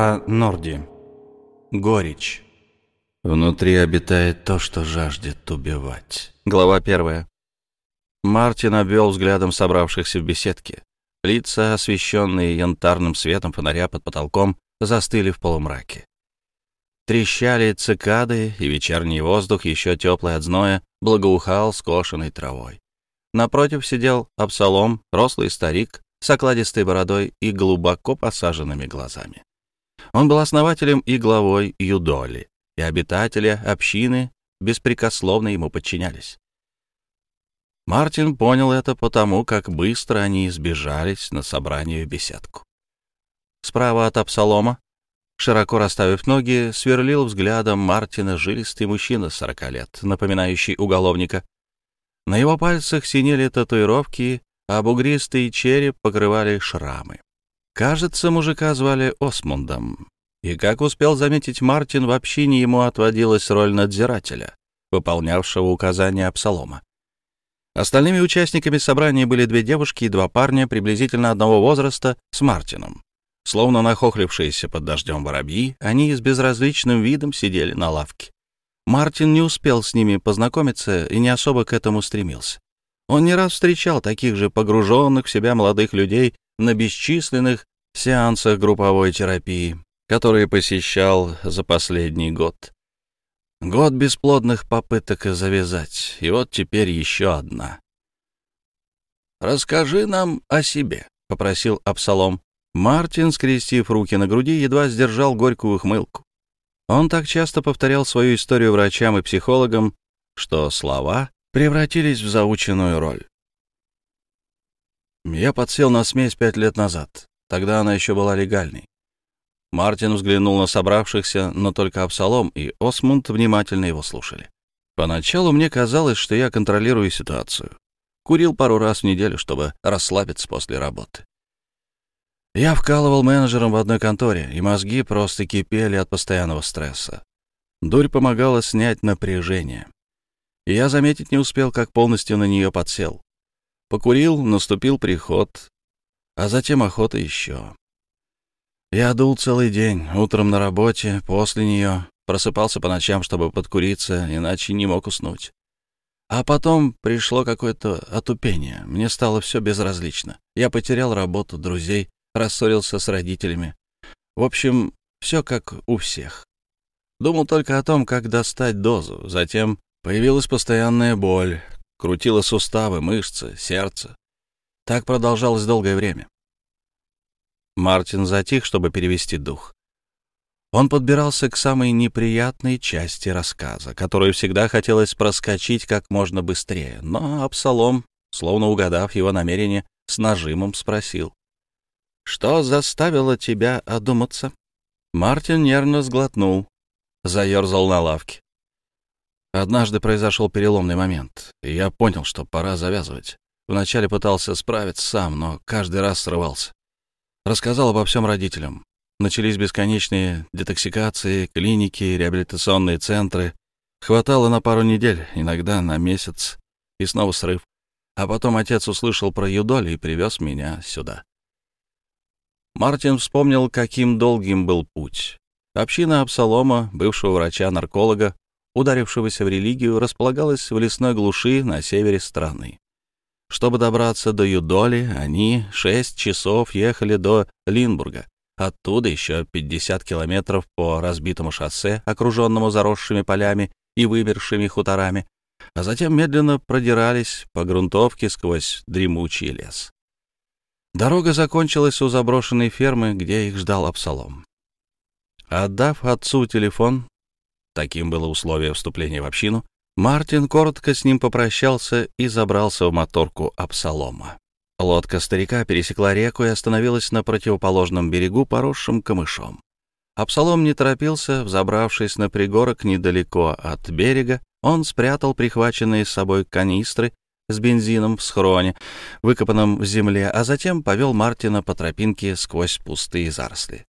О Норди. Горечь. Внутри обитает то, что жаждет убивать. Глава первая. Мартин обвел взглядом собравшихся в беседке. Лица, освещенные янтарным светом фонаря под потолком, застыли в полумраке. Трещали цикады, и вечерний воздух, еще теплый от зноя, благоухал скошенной травой. Напротив сидел Абсалом, рослый старик, с окладистой бородой и глубоко посаженными глазами. Он был основателем и главой Юдоли, и обитатели общины беспрекословно ему подчинялись. Мартин понял это потому, как быстро они избежались на собрание в беседку. Справа от Абсалома, широко расставив ноги, сверлил взглядом Мартина жилистый мужчина сорока лет, напоминающий уголовника. На его пальцах синели татуировки, а бугристый череп покрывали шрамы. Кажется, мужика звали Осмундом. И, как успел заметить Мартин, в общине ему отводилась роль надзирателя, выполнявшего указания Абсалома. Остальными участниками собрания были две девушки и два парня приблизительно одного возраста с Мартином. Словно нахохлившиеся под дождем воробьи, они с безразличным видом сидели на лавке. Мартин не успел с ними познакомиться и не особо к этому стремился. Он не раз встречал таких же погруженных в себя молодых людей на бесчисленных сеансах групповой терапии, которые посещал за последний год. Год бесплодных попыток завязать, и вот теперь еще одна. «Расскажи нам о себе», — попросил Абсалом. Мартин, скрестив руки на груди, едва сдержал горькую ухмылку. Он так часто повторял свою историю врачам и психологам, что слова превратились в заученную роль. Я подсел на смесь пять лет назад. Тогда она еще была легальной. Мартин взглянул на собравшихся, но только Абсалом и Осмунд внимательно его слушали. Поначалу мне казалось, что я контролирую ситуацию. Курил пару раз в неделю, чтобы расслабиться после работы. Я вкалывал менеджером в одной конторе, и мозги просто кипели от постоянного стресса. Дурь помогала снять напряжение. И я заметить не успел, как полностью на нее подсел. Покурил, наступил приход, а затем охота еще. Я дул целый день, утром на работе, после нее, просыпался по ночам, чтобы подкуриться, иначе не мог уснуть. А потом пришло какое-то отупение. Мне стало все безразлично. Я потерял работу, друзей, рассорился с родителями. В общем, все как у всех. Думал только о том, как достать дозу. Затем появилась постоянная боль, крутила суставы, мышцы, сердце. Так продолжалось долгое время. Мартин затих, чтобы перевести дух. Он подбирался к самой неприятной части рассказа, которую всегда хотелось проскочить как можно быстрее, но Абсалом, словно угадав его намерение, с нажимом спросил. «Что заставило тебя одуматься?» Мартин нервно сглотнул, заерзал на лавке. Однажды произошел переломный момент, и я понял, что пора завязывать. Вначале пытался справиться сам, но каждый раз срывался. Рассказал обо всем родителям. Начались бесконечные детоксикации, клиники, реабилитационные центры. Хватало на пару недель, иногда на месяц, и снова срыв. А потом отец услышал про юдоль и привез меня сюда. Мартин вспомнил, каким долгим был путь. Община Абсалома, бывшего врача-нарколога, ударившегося в религию, располагалась в лесной глуши на севере страны. Чтобы добраться до Юдоли, они шесть часов ехали до Линбурга. Оттуда еще 50 километров по разбитому шоссе, окруженному заросшими полями и вымершими хуторами, а затем медленно продирались по грунтовке сквозь дремучий лес. Дорога закончилась у заброшенной фермы, где их ждал Абсалом. Отдав отцу телефон, таким было условие вступления в общину, Мартин коротко с ним попрощался и забрался в моторку Абсалома. Лодка старика пересекла реку и остановилась на противоположном берегу, поросшим камышом. Абсалом не торопился, взобравшись на пригорок недалеко от берега, он спрятал прихваченные с собой канистры с бензином в схроне, выкопанном в земле, а затем повел Мартина по тропинке сквозь пустые заросли.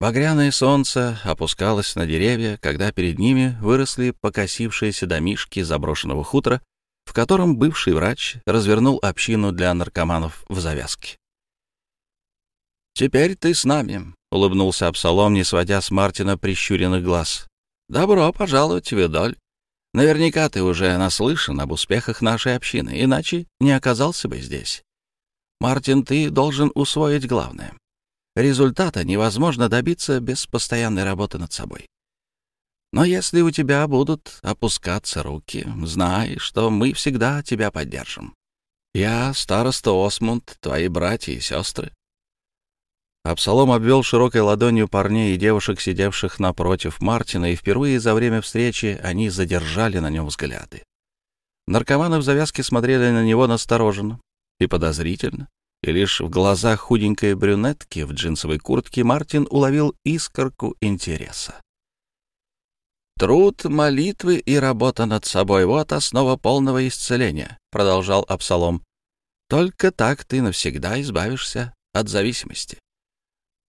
Багряное солнце опускалось на деревья, когда перед ними выросли покосившиеся домишки заброшенного хутора, в котором бывший врач развернул общину для наркоманов в завязке. «Теперь ты с нами», — улыбнулся Абсалом, не сводя с Мартина прищуренных глаз. «Добро пожаловать Видоль. Наверняка ты уже наслышан об успехах нашей общины, иначе не оказался бы здесь. Мартин, ты должен усвоить главное. Результата невозможно добиться без постоянной работы над собой. Но если у тебя будут опускаться руки, знай, что мы всегда тебя поддержим. Я, староста Осмунд, твои братья и сестры. Абсалом обвел широкой ладонью парней и девушек, сидевших напротив Мартина, и впервые за время встречи они задержали на нем взгляды. Наркоманы в завязке смотрели на него настороженно и подозрительно, и лишь в глазах худенькой брюнетки в джинсовой куртке Мартин уловил искорку интереса. «Труд, молитвы и работа над собой — вот основа полного исцеления», — продолжал Абсалом. «Только так ты навсегда избавишься от зависимости».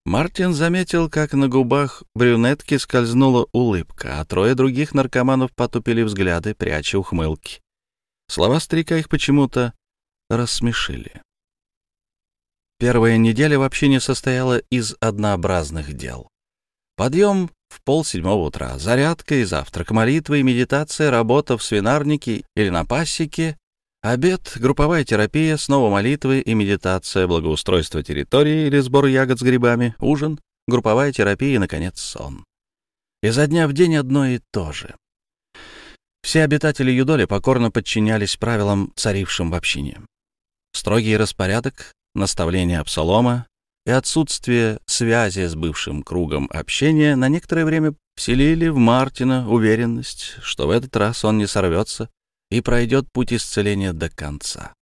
Мартин заметил, как на губах брюнетки скользнула улыбка, а трое других наркоманов потупили взгляды, пряча ухмылки. Слова старика их почему-то рассмешили. Первая неделя вообще не состояла из однообразных дел. Подъем в полседьмого утра, зарядка и завтрак, молитва и медитация, работа в свинарнике или на пасеке, обед, групповая терапия, снова молитвы и медитация, благоустройство территории или сбор ягод с грибами, ужин, групповая терапия и, наконец, сон. Изо дня в день одно и то же. Все обитатели Юдоли покорно подчинялись правилам, царившим в общине. Строгий распорядок, наставления Абсалома, и отсутствие связи с бывшим кругом общения на некоторое время вселили в Мартина уверенность, что в этот раз он не сорвется и пройдет путь исцеления до конца.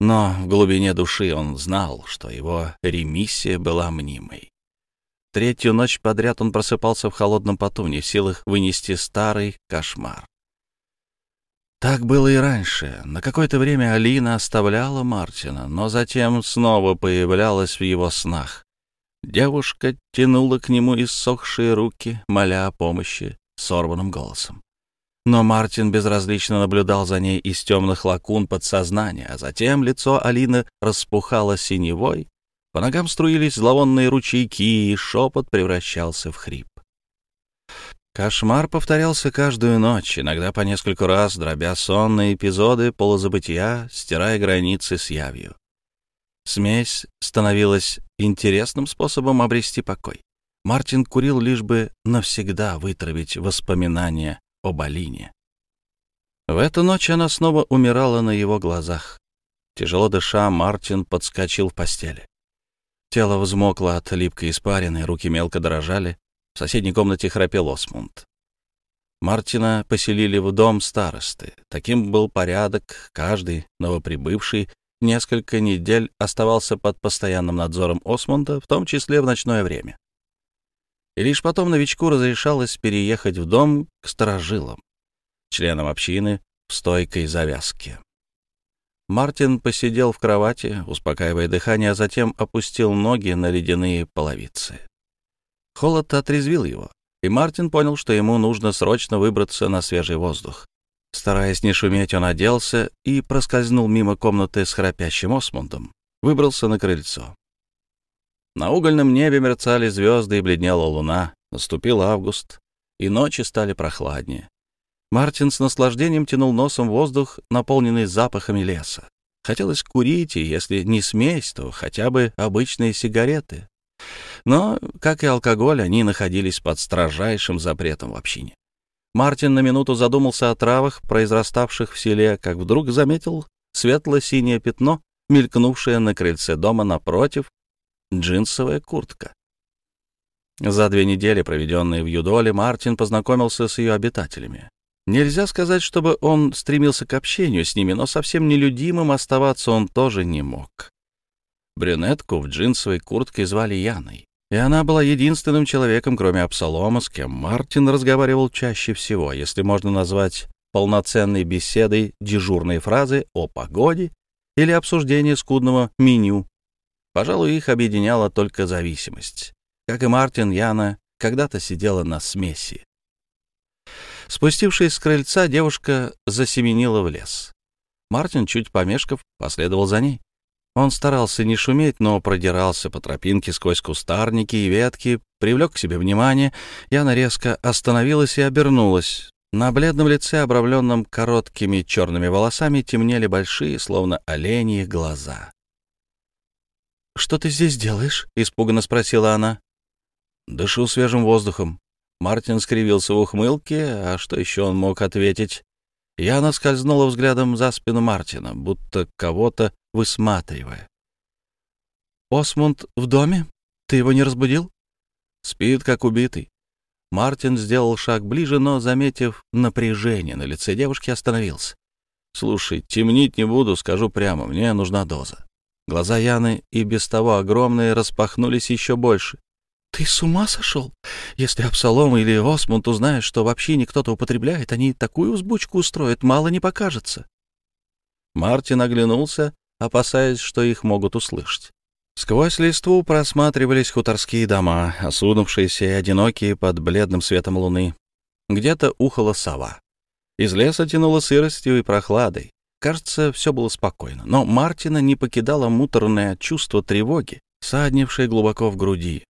Но в глубине души он знал, что его ремиссия была мнимой. Третью ночь подряд он просыпался в холодном поту, не в силах вынести старый кошмар. Так было и раньше. На какое-то время Алина оставляла Мартина, но затем снова появлялась в его снах. Девушка тянула к нему иссохшие руки, моля о помощи сорванным голосом. Но Мартин безразлично наблюдал за ней из темных лакун подсознания, а затем лицо Алины распухало синевой, по ногам струились зловонные ручейки, и шепот превращался в хрип. Кошмар повторялся каждую ночь, иногда по нескольку раз, дробя сонные эпизоды полузабытия, стирая границы с явью. Смесь становилась интересным способом обрести покой. Мартин курил лишь бы навсегда вытравить воспоминания об Алине. В эту ночь она снова умирала на его глазах. Тяжело дыша, Мартин подскочил в постели. Тело взмокло от липкой испарины, руки мелко дрожали. В соседней комнате храпел Осмунд. Мартина поселили в дом старосты. Таким был порядок. Каждый новоприбывший несколько недель оставался под постоянным надзором Осмунда, в том числе в ночное время. И лишь потом новичку разрешалось переехать в дом к старожилам, членам общины в стойкой завязке. Мартин посидел в кровати, успокаивая дыхание, а затем опустил ноги на ледяные половицы. Холод отрезвил его, и Мартин понял, что ему нужно срочно выбраться на свежий воздух. Стараясь не шуметь, он оделся и проскользнул мимо комнаты с храпящим Осмундом. Выбрался на крыльцо. На угольном небе мерцали звезды и бледнела луна. Наступил август, и ночи стали прохладнее. Мартин с наслаждением тянул носом воздух, наполненный запахами леса. Хотелось курить, и если не смесь, то хотя бы обычные сигареты. Но, как и алкоголь, они находились под строжайшим запретом в общине. Мартин на минуту задумался о травах, произраставших в селе, как вдруг заметил светло-синее пятно, мелькнувшее на крыльце дома напротив, джинсовая куртка. За две недели, проведенные в Юдоле, Мартин познакомился с ее обитателями. Нельзя сказать, чтобы он стремился к общению с ними, но совсем нелюдимым оставаться он тоже не мог. Брюнетку в джинсовой куртке звали Яной, и она была единственным человеком, кроме Абсалома, с кем Мартин разговаривал чаще всего, если можно назвать полноценной беседой дежурные фразы о погоде или обсуждение скудного меню. Пожалуй, их объединяла только зависимость. Как и Мартин, Яна когда-то сидела на смеси. Спустившись с крыльца, девушка засеменила в лес. Мартин, чуть помешков, последовал за ней. Он старался не шуметь, но продирался по тропинке сквозь кустарники и ветки, привлек к себе внимание, и она резко остановилась и обернулась. На бледном лице, обрамленном короткими черными волосами, темнели большие, словно оленьи, глаза. «Что ты здесь делаешь?» — испуганно спросила она. «Дышу свежим воздухом». Мартин скривился в ухмылке, а что еще он мог ответить? Яна скользнула взглядом за спину Мартина, будто кого-то высматривая. «Осмунд в доме? Ты его не разбудил?» «Спит, как убитый». Мартин сделал шаг ближе, но, заметив напряжение на лице девушки, остановился. «Слушай, темнить не буду, скажу прямо, мне нужна доза». Глаза Яны и без того огромные распахнулись еще больше. «Ты с ума сошел? Если Абсалом или Осмунд узнают, что вообще общине кто-то употребляет, они такую узбучку устроят, мало не покажется». Мартин оглянулся, опасаясь, что их могут услышать. Сквозь листву просматривались хуторские дома, осунувшиеся и одинокие под бледным светом луны. Где-то ухала сова. Из леса тянуло сыростью и прохладой. Кажется, все было спокойно, но Мартина не покидало муторное чувство тревоги, саднившее глубоко в груди.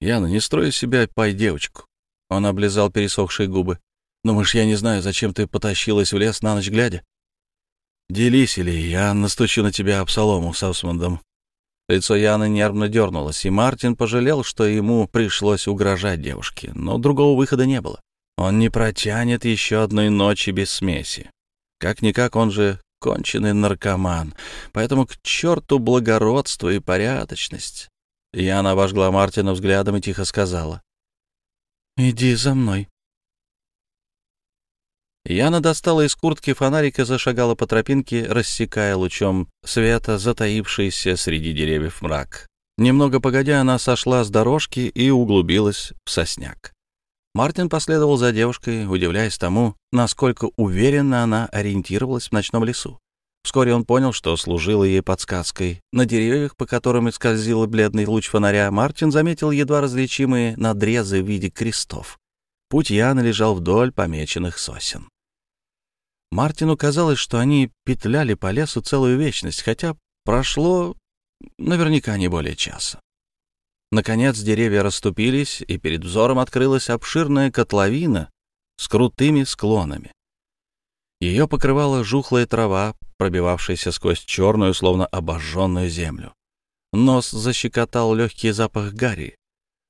«Яна, не строй себя пай-девочку». Он облизал пересохшие губы. «Думаешь, я не знаю, зачем ты потащилась в лес на ночь глядя?» «Делись, или я настучу на тебя Абсалому с Осмондом». Лицо Яны нервно дернулось, и Мартин пожалел, что ему пришлось угрожать девушке, но другого выхода не было. Он не протянет еще одной ночи без смеси. Как-никак он же конченый наркоман, поэтому к черту благородство и порядочность. Яна обожгла Мартина взглядом и тихо сказала. «Иди за мной». Яна достала из куртки фонарик и зашагала по тропинке, рассекая лучом света затаившийся среди деревьев мрак. Немного погодя, она сошла с дорожки и углубилась в сосняк. Мартин последовал за девушкой, удивляясь тому, насколько уверенно она ориентировалась в ночном лесу. Вскоре он понял, что служило ей подсказкой. На деревьях, по которым скользил бледный луч фонаря, Мартин заметил едва различимые надрезы в виде крестов. Путь Яны лежал вдоль помеченных сосен. Мартину казалось, что они петляли по лесу целую вечность, хотя прошло наверняка не более часа. Наконец деревья расступились, и перед взором открылась обширная котловина с крутыми склонами. Ее покрывала жухлая трава, пробивавшаяся сквозь черную, словно обожженную землю. Нос защекотал легкий запах гари,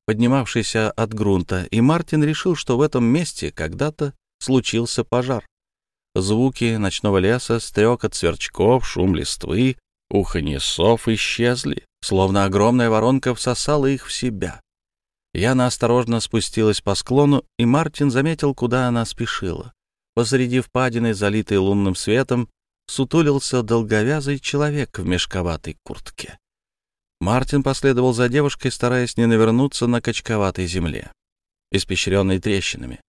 поднимавшийся от грунта, и Мартин решил, что в этом месте когда-то случился пожар. Звуки ночного леса, стрекот сверчков, шум листвы, уханье сов исчезли, словно огромная воронка всосала их в себя. Яна осторожно спустилась по склону, и Мартин заметил, куда она спешила. Посреди впадины, залитой лунным светом, сутулился долговязый человек в мешковатой куртке. Мартин последовал за девушкой, стараясь не навернуться на качковатой земле, испещренной трещинами.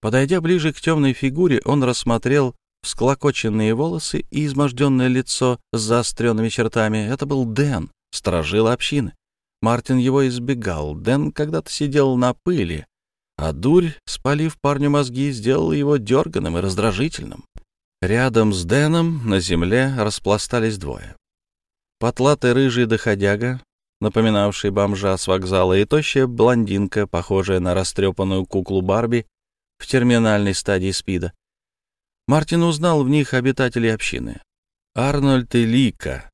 Подойдя ближе к темной фигуре, он рассмотрел всклокоченные волосы и изможденное лицо с заостренными чертами. Это был Дэн, сторожил общины. Мартин его избегал. Дэн когда-то сидел на пыли, а дурь, спалив парню мозги, сделала его дерганым и раздражительным. Рядом с Дэном на земле распластались двое. Потлатый рыжий доходяга, напоминавший бомжа с вокзала, и тощая блондинка, похожая на растрепанную куклу Барби в терминальной стадии СПИДа. Мартин узнал в них обитателей общины. Арнольд и Лика,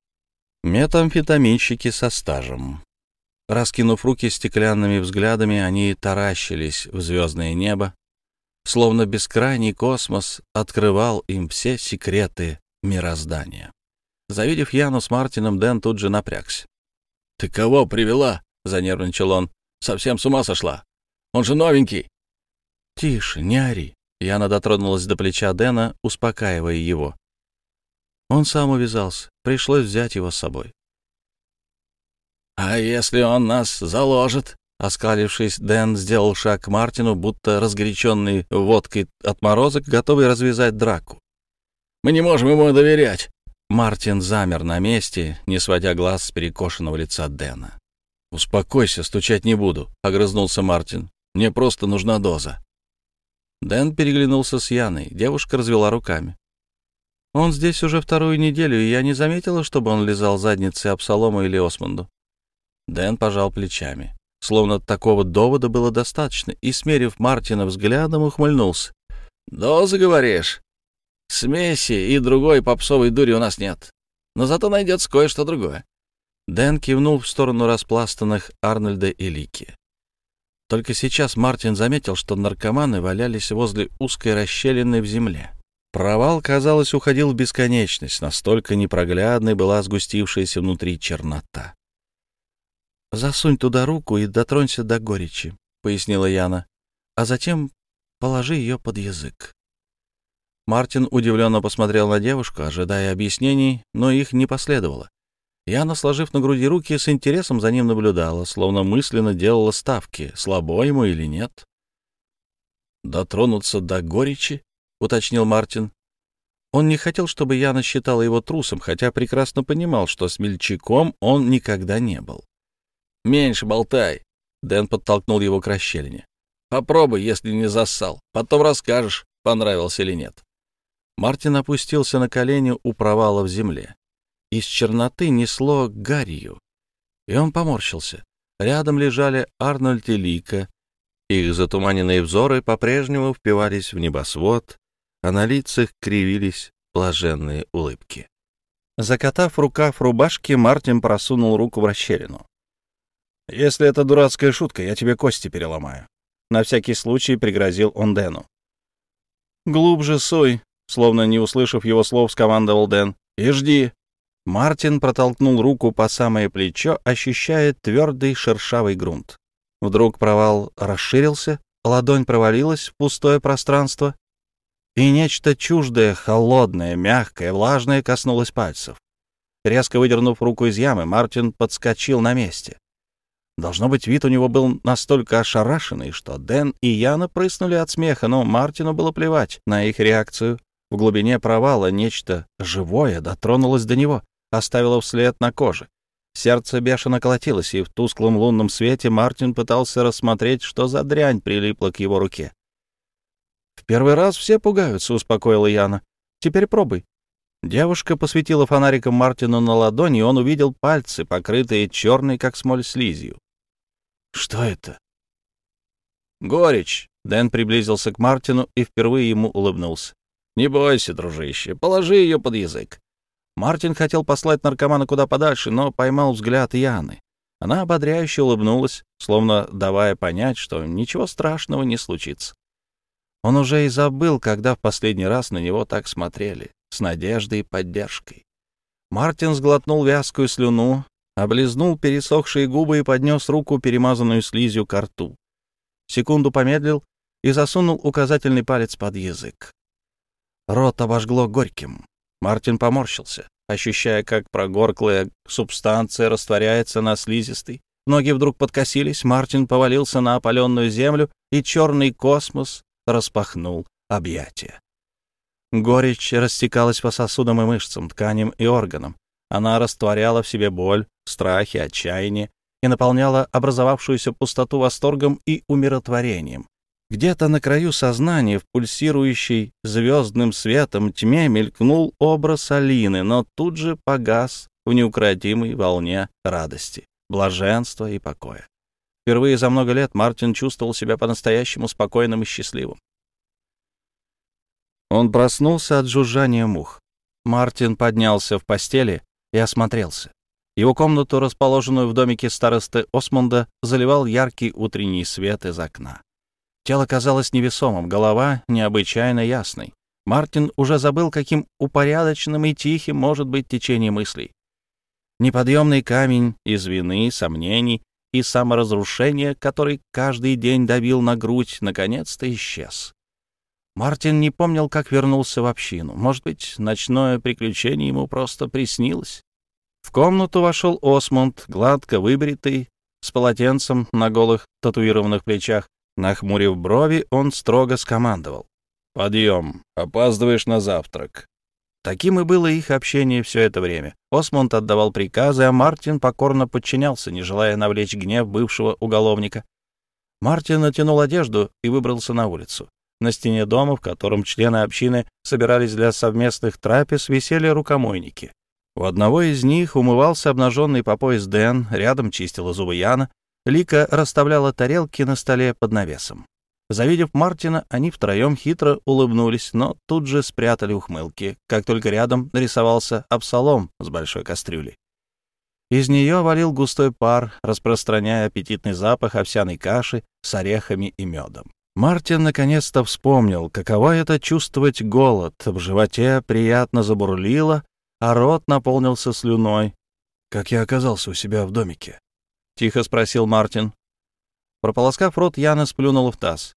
метамфетаминщики со стажем. Раскинув руки стеклянными взглядами, они таращились в звездное небо, словно бескрайний космос открывал им все секреты мироздания. Завидев Яну с Мартином, Дэн тут же напрягся. — Ты кого привела? — занервничал он. — Совсем с ума сошла. Он же новенький. — Тише, не ори. Яна дотронулась до плеча Дэна, успокаивая его. Он сам увязался. Пришлось взять его с собой. «А если он нас заложит?» Оскалившись, Дэн сделал шаг к Мартину, будто разгоряченный водкой отморозок, готовый развязать драку. «Мы не можем ему доверять!» Мартин замер на месте, не сводя глаз с перекошенного лица Дэна. «Успокойся, стучать не буду», — огрызнулся Мартин. «Мне просто нужна доза». Дэн переглянулся с Яной. Девушка развела руками. Он здесь уже вторую неделю, и я не заметила, чтобы он лизал задницы Абсалому или Осмонду. Дэн пожал плечами. Словно такого довода было достаточно, и, смерив Мартина взглядом, ухмыльнулся. «Дозы, говоришь? Смеси и другой попсовой дури у нас нет. Но зато найдется кое-что другое». Дэн кивнул в сторону распластанных Арнольда и Лики. Только сейчас Мартин заметил, что наркоманы валялись возле узкой расщелины в земле. Провал, казалось, уходил в бесконечность, настолько непроглядной была сгустившаяся внутри чернота. «Засунь туда руку и дотронься до горечи», — пояснила Яна, «а затем положи ее под язык». Мартин удивленно посмотрел на девушку, ожидая объяснений, но их не последовало. Яна, сложив на груди руки, с интересом за ним наблюдала, словно мысленно делала ставки, слабо ему или нет. «Дотронуться до горечи?» — уточнил Мартин. Он не хотел, чтобы Яна считала его трусом, хотя прекрасно понимал, что смельчаком он никогда не был. «Меньше болтай!» — Дэн подтолкнул его к расщелине. «Попробуй, если не зассал. Потом расскажешь, понравился или нет». Мартин опустился на колени у провала в земле. Из черноты несло гарью, и он поморщился. Рядом лежали Арнольд и Лика. Их затуманенные взоры по-прежнему впивались в небосвод, а на лицах кривились блаженные улыбки. Закатав рукав рубашки, Мартин просунул руку в расщелину. «Если это дурацкая шутка, я тебе кости переломаю». На всякий случай пригрозил он Дэну. «Глубже суй», словно не услышав его слов, скомандовал Дэн. «И жди». Мартин протолкнул руку по самое плечо, ощущая твердый шершавый грунт. Вдруг провал расширился, ладонь провалилась в пустое пространство, и нечто чуждое, холодное, мягкое, влажное коснулось пальцев. Резко выдернув руку из ямы, Мартин подскочил на месте. Должно быть, вид у него был настолько ошарашенный, что Дэн и Яна прыснули от смеха, но Мартину было плевать на их реакцию. В глубине провала нечто живое дотронулось до него, оставило вслед на коже. Сердце бешено колотилось, и в тусклом лунном свете Мартин пытался рассмотреть, что за дрянь прилипла к его руке. «В первый раз все пугаются», — успокоила Яна. «Теперь пробуй». Девушка посветила фонариком Мартину на ладони, и он увидел пальцы, покрытые черной, как смоль, слизью. «Что это?» «Горечь», — Дэн приблизился к Мартину и впервые ему улыбнулся. «Не бойся, дружище, положи ее под язык». Мартин хотел послать наркомана куда подальше, но поймал взгляд Яны. Она ободряюще улыбнулась, словно давая понять, что ничего страшного не случится. Он уже и забыл, когда в последний раз на него так смотрели, с надеждой и поддержкой. Мартин сглотнул вязкую слюну, облизнул пересохшие губы и поднес руку, перемазанную слизью, к рту. Секунду помедлил и засунул указательный палец под язык. Рот обожгло горьким. Мартин поморщился, ощущая, как прогорклая субстанция растворяется на слизистой. Ноги вдруг подкосились, Мартин повалился на опаленную землю, и черный космос распахнул объятия. Горечь растекалась по сосудам и мышцам, тканям и органам. Она растворяла в себе боль, страхи, отчаяние и наполняла образовавшуюся пустоту восторгом и умиротворением. Где-то на краю сознания, в пульсирующей звездным светом тьме, мелькнул образ Алины, но тут же погас в неукротимой волне радости, блаженства и покоя. Впервые за много лет Мартин чувствовал себя по-настоящему спокойным и счастливым. Он проснулся от жужжания мух. Мартин поднялся в постели и осмотрелся. Его комнату, расположенную в домике старосты Осмонда, заливал яркий утренний свет из окна. Тело казалось невесомым, голова необычайно ясной. Мартин уже забыл, каким упорядоченным и тихим может быть течение мыслей. Неподъемный камень из вины, сомнений и саморазрушения, который каждый день давил на грудь, наконец-то исчез. Мартин не помнил, как вернулся в общину. Может быть, ночное приключение ему просто приснилось. В комнату вошел Осмонд, гладко выбритый, с полотенцем на голых татуированных плечах. Нахмурив брови, он строго скомандовал. «Подъем, опаздываешь на завтрак». Таким и было их общение все это время. Осмонд отдавал приказы, а Мартин покорно подчинялся, не желая навлечь гнев бывшего уголовника. Мартин натянул одежду и выбрался на улицу. На стене дома, в котором члены общины собирались для совместных трапез, висели рукомойники. У одного из них умывался обнаженный по пояс Дэн, рядом чистила зубы Яна, Лика расставляла тарелки на столе под навесом. Завидев Мартина, они втроем хитро улыбнулись, но тут же спрятали ухмылки, как только рядом нарисовался Абсалом с большой кастрюлей. Из нее валил густой пар, распространяя аппетитный запах овсяной каши с орехами и медом. Мартин наконец-то вспомнил, каково это чувствовать голод. В животе приятно забурлило, а рот наполнился слюной. «Как я оказался у себя в домике?» — тихо спросил Мартин. Прополоскав рот, Яна сплюнула в таз.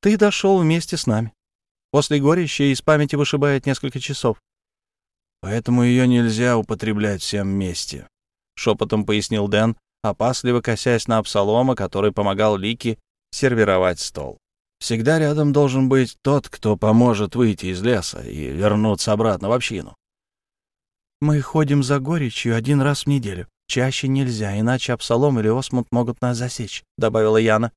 «Ты дошел вместе с нами. После горища из памяти вышибает несколько часов. Поэтому ее нельзя употреблять всем вместе», — шепотом пояснил Дэн, опасливо косясь на Абсалома, который помогал Лике сервировать стол. Всегда рядом должен быть тот, кто поможет выйти из леса и вернуться обратно в общину. Мы ходим за горечью один раз в неделю. Чаще нельзя, иначе Абсалом или Осмунд могут нас засечь», — добавила Яна.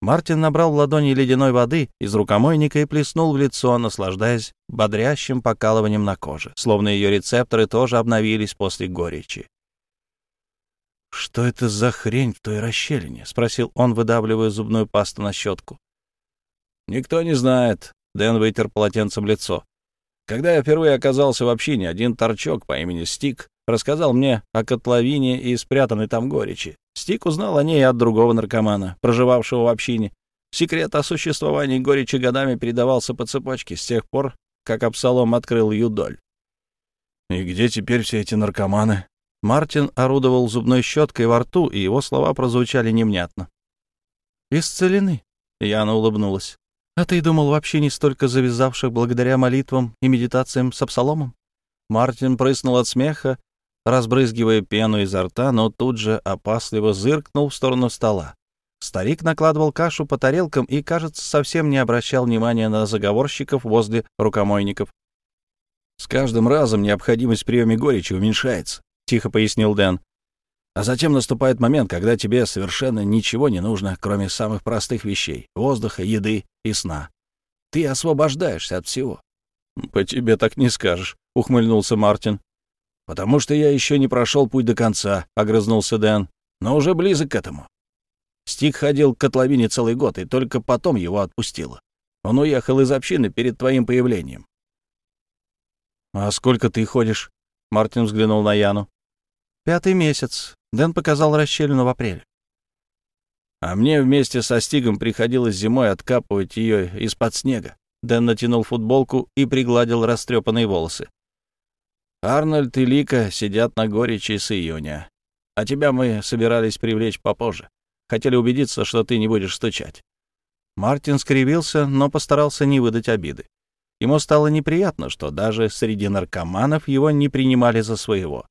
Мартин набрал в ладони ледяной воды из рукомойника и плеснул в лицо, наслаждаясь бодрящим покалыванием на коже, словно ее рецепторы тоже обновились после горечи. «Что это за хрень в той расщелине?» — спросил он, выдавливая зубную пасту на щетку. «Никто не знает». Дэн вытер полотенцем лицо. Когда я впервые оказался в общине, один торчок по имени Стик рассказал мне о котловине и спрятанной там горечи. Стик узнал о ней от другого наркомана, проживавшего в общине. Секрет о существовании горечи годами передавался по цепочке с тех пор, как Абсалом открыл юдоль. «И где теперь все эти наркоманы?» Мартин орудовал зубной щеткой во рту, и его слова прозвучали невнятно. «Исцелены», — Яна улыбнулась. А ты думал, вообще не столько завязавших благодаря молитвам и медитациям с Абсаломом? Мартин прыснул от смеха, разбрызгивая пену изо рта, но тут же опасливо зыркнул в сторону стола. Старик накладывал кашу по тарелкам и, кажется, совсем не обращал внимания на заговорщиков возле рукомойников. «С каждым разом необходимость в приеме горечи уменьшается», — тихо пояснил Дэн. А затем наступает момент, когда тебе совершенно ничего не нужно, кроме самых простых вещей — воздуха, еды и сна. Ты освобождаешься от всего. — По тебе так не скажешь, — ухмыльнулся Мартин. — Потому что я еще не прошел путь до конца, — огрызнулся Дэн, — но уже близок к этому. Стик ходил к котловине целый год, и только потом его отпустило. Он уехал из общины перед твоим появлением. — А сколько ты ходишь? — Мартин взглянул на Яну. — Пятый месяц. Дэн показал расщелину в апреле. А мне вместе со Стигом приходилось зимой откапывать ее из-под снега. Дэн натянул футболку и пригладил растрепанные волосы. Арнольд и Лика сидят на горечи с июня. А тебя мы собирались привлечь попозже. Хотели убедиться, что ты не будешь стучать. Мартин скривился, но постарался не выдать обиды. Ему стало неприятно, что даже среди наркоманов его не принимали за своего.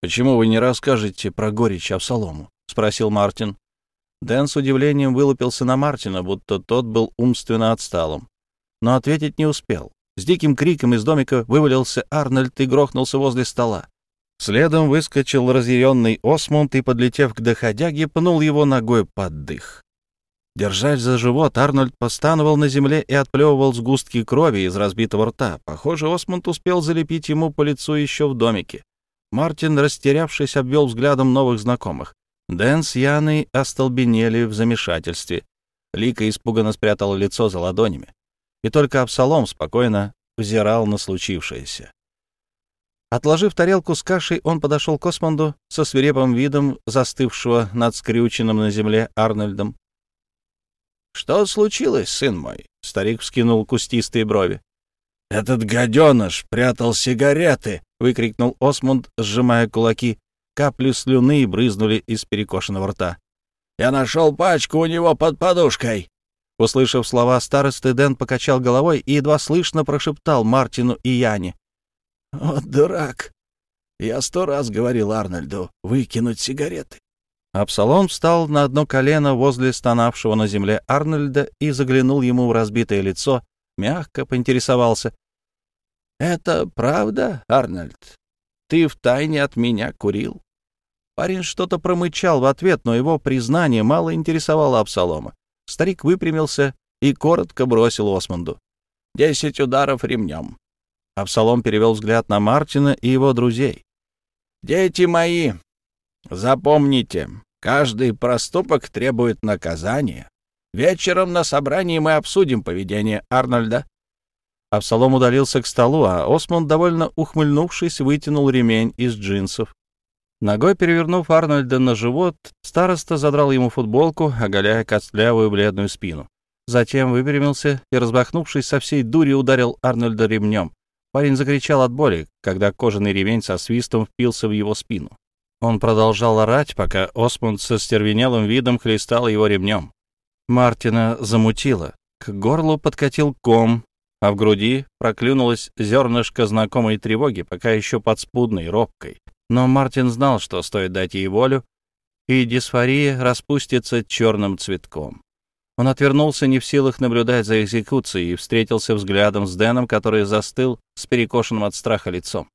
«Почему вы не расскажете про горечь Авсалому?» — спросил Мартин. Дэн с удивлением вылупился на Мартина, будто тот был умственно отсталым. Но ответить не успел. С диким криком из домика вывалился Арнольд и грохнулся возле стола. Следом выскочил разъяренный Осмунд и, подлетев к доходяге, пнул его ногой под дых. Держась за живот, Арнольд постановал на земле и отплевывал сгустки крови из разбитого рта. Похоже, Осмунд успел залепить ему по лицу еще в домике. Мартин, растерявшись, обвел взглядом новых знакомых. Дэн с Яной остолбенели в замешательстве. Лика испуганно спрятала лицо за ладонями. И только Абсалом спокойно взирал на случившееся. Отложив тарелку с кашей, он подошел к Осмонду со свирепым видом застывшего над скрюченным на земле Арнольдом. «Что случилось, сын мой?» — старик вскинул кустистые брови. «Этот гаденыш прятал сигареты!» — выкрикнул Осмунд, сжимая кулаки. Капли слюны брызнули из перекошенного рта. «Я нашел пачку у него под подушкой!» Услышав слова старосты, Дэн покачал головой и едва слышно прошептал Мартину и Яне. «Вот дурак! Я сто раз говорил Арнольду выкинуть сигареты». Абсалом встал на одно колено возле стонавшего на земле Арнольда и заглянул ему в разбитое лицо, мягко поинтересовался. «Это правда, Арнольд? Ты втайне от меня курил?» Парень что-то промычал в ответ, но его признание мало интересовало Абсалома. Старик выпрямился и коротко бросил Осмонду. «Десять ударов ремнем». Абсалом перевел взгляд на Мартина и его друзей. «Дети мои, запомните, каждый проступок требует наказания. Вечером на собрании мы обсудим поведение Арнольда». Абсалом удалился к столу, а Осмонд, довольно ухмыльнувшись, вытянул ремень из джинсов. Ногой перевернув Арнольда на живот, староста задрал ему футболку, оголяя костлявую бледную спину. Затем выпрямился и, разбахнувшись со всей дури, ударил Арнольда ремнем. Парень закричал от боли, когда кожаный ремень со свистом впился в его спину. Он продолжал орать, пока Осмунд со стервенелым видом хлестал его ремнем. Мартина замутило. К горлу подкатил ком, а в груди проклюнулось зернышко знакомой тревоги, пока еще подспудной, робкой. Но Мартин знал, что стоит дать ей волю, и дисфория распустится черным цветком. Он отвернулся, не в силах наблюдать за экзекуцией, и встретился взглядом с Дэном, который застыл с перекошенным от страха лицом.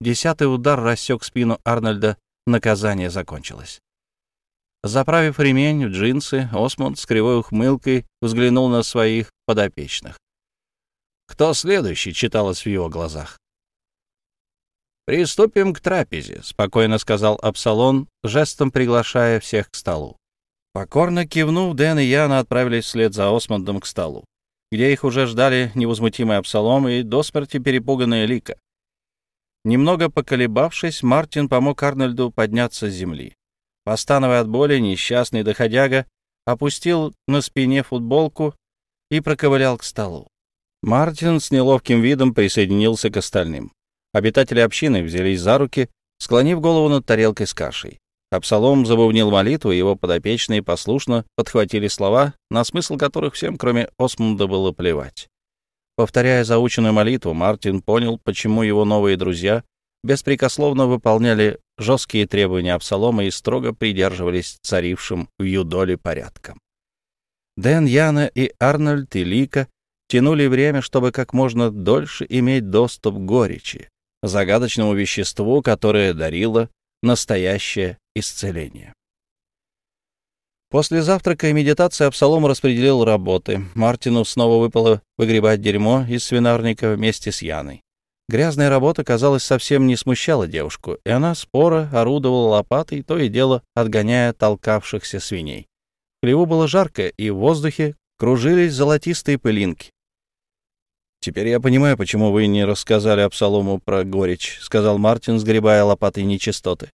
Десятый удар рассек спину Арнольда, наказание закончилось. Заправив ремень в джинсы, Осмонд с кривой ухмылкой взглянул на своих подопечных. «Кто следующий?» — читалось в его глазах. «Приступим к трапезе», — спокойно сказал Апсалон, жестом приглашая всех к столу. Покорно кивнув, Дэн и Яна отправились вслед за Осмондом к столу, где их уже ждали невозмутимый Апсалом и до смерти перепуганная Лика. Немного поколебавшись, Мартин помог Арнольду подняться с земли. Постановая от боли, несчастный доходяга опустил на спине футболку и проковылял к столу. Мартин с неловким видом присоединился к остальным. Обитатели общины взялись за руки, склонив голову над тарелкой с кашей. Абсалом забубнил молитву, его подопечные послушно подхватили слова, на смысл которых всем, кроме Осмунда, было плевать. Повторяя заученную молитву, Мартин понял, почему его новые друзья беспрекословно выполняли жесткие требования Абсалома и строго придерживались царившим в Юдоле порядком. Дэн, Яна и Арнольд и Лика тянули время, чтобы как можно дольше иметь доступ к горечи, загадочному веществу, которое дарило настоящее исцеление. После завтрака и медитации Абсалом распределил работы. Мартину снова выпало выгребать дерьмо из свинарника вместе с Яной. Грязная работа, казалось, совсем не смущала девушку, и она споро орудовала лопатой, то и дело отгоняя толкавшихся свиней. В хлеву было жарко, и в воздухе кружились золотистые пылинки. «Теперь я понимаю, почему вы не рассказали Абсалому про горечь», — сказал Мартин, сгребая лопатой нечистоты.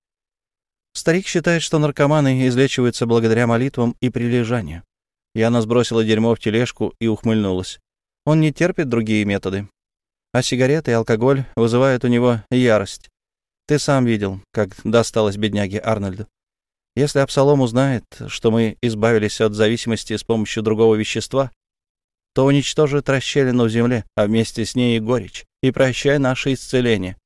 Старик считает, что наркоманы излечиваются благодаря молитвам и прилежанию. Яна сбросила дерьмо в тележку и ухмыльнулась. Он не терпит другие методы. А сигареты и алкоголь вызывают у него ярость. Ты сам видел, как досталось бедняге Арнольду. Если Абсалом узнает, что мы избавились от зависимости с помощью другого вещества, то уничтожит расщелину в земле, а вместе с ней и горечь, и прощай наше исцеление.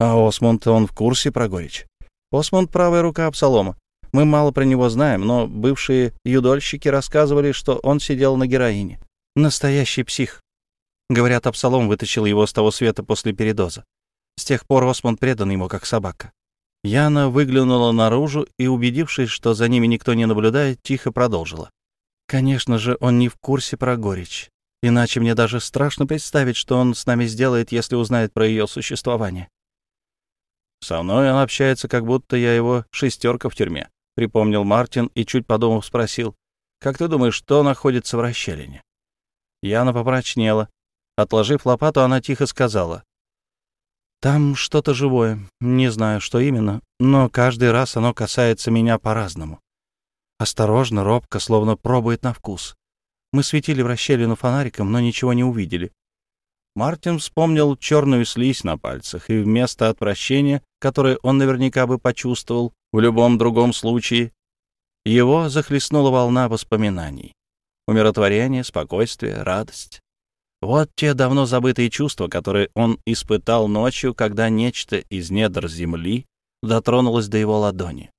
А Осмонд, он в курсе про горечь. Осмонд — правая рука Абсалома. Мы мало про него знаем, но бывшие юдольщики рассказывали, что он сидел на героине. Настоящий псих. Говорят, Абсалом вытащил его с того света после передоза. С тех пор Осмонд предан ему, как собака. Яна выглянула наружу и, убедившись, что за ними никто не наблюдает, тихо продолжила. Конечно же, он не в курсе про горечь. Иначе мне даже страшно представить, что он с нами сделает, если узнает про ее существование. Со мной он общается, как будто я его шестерка в тюрьме, — припомнил Мартин и, чуть подумав, спросил. «Как ты думаешь, что находится в расщелине?» Яна помрачнела. Отложив лопату, она тихо сказала. «Там что-то живое. Не знаю, что именно, но каждый раз оно касается меня по-разному. Осторожно, робко, словно пробует на вкус. Мы светили в расщелину фонариком, но ничего не увидели. Мартин вспомнил черную слизь на пальцах, и вместо отвращения, которое он наверняка бы почувствовал в любом другом случае, его захлестнула волна воспоминаний. Умиротворение, спокойствие, радость. Вот те давно забытые чувства, которые он испытал ночью, когда нечто из недр земли дотронулось до его ладони.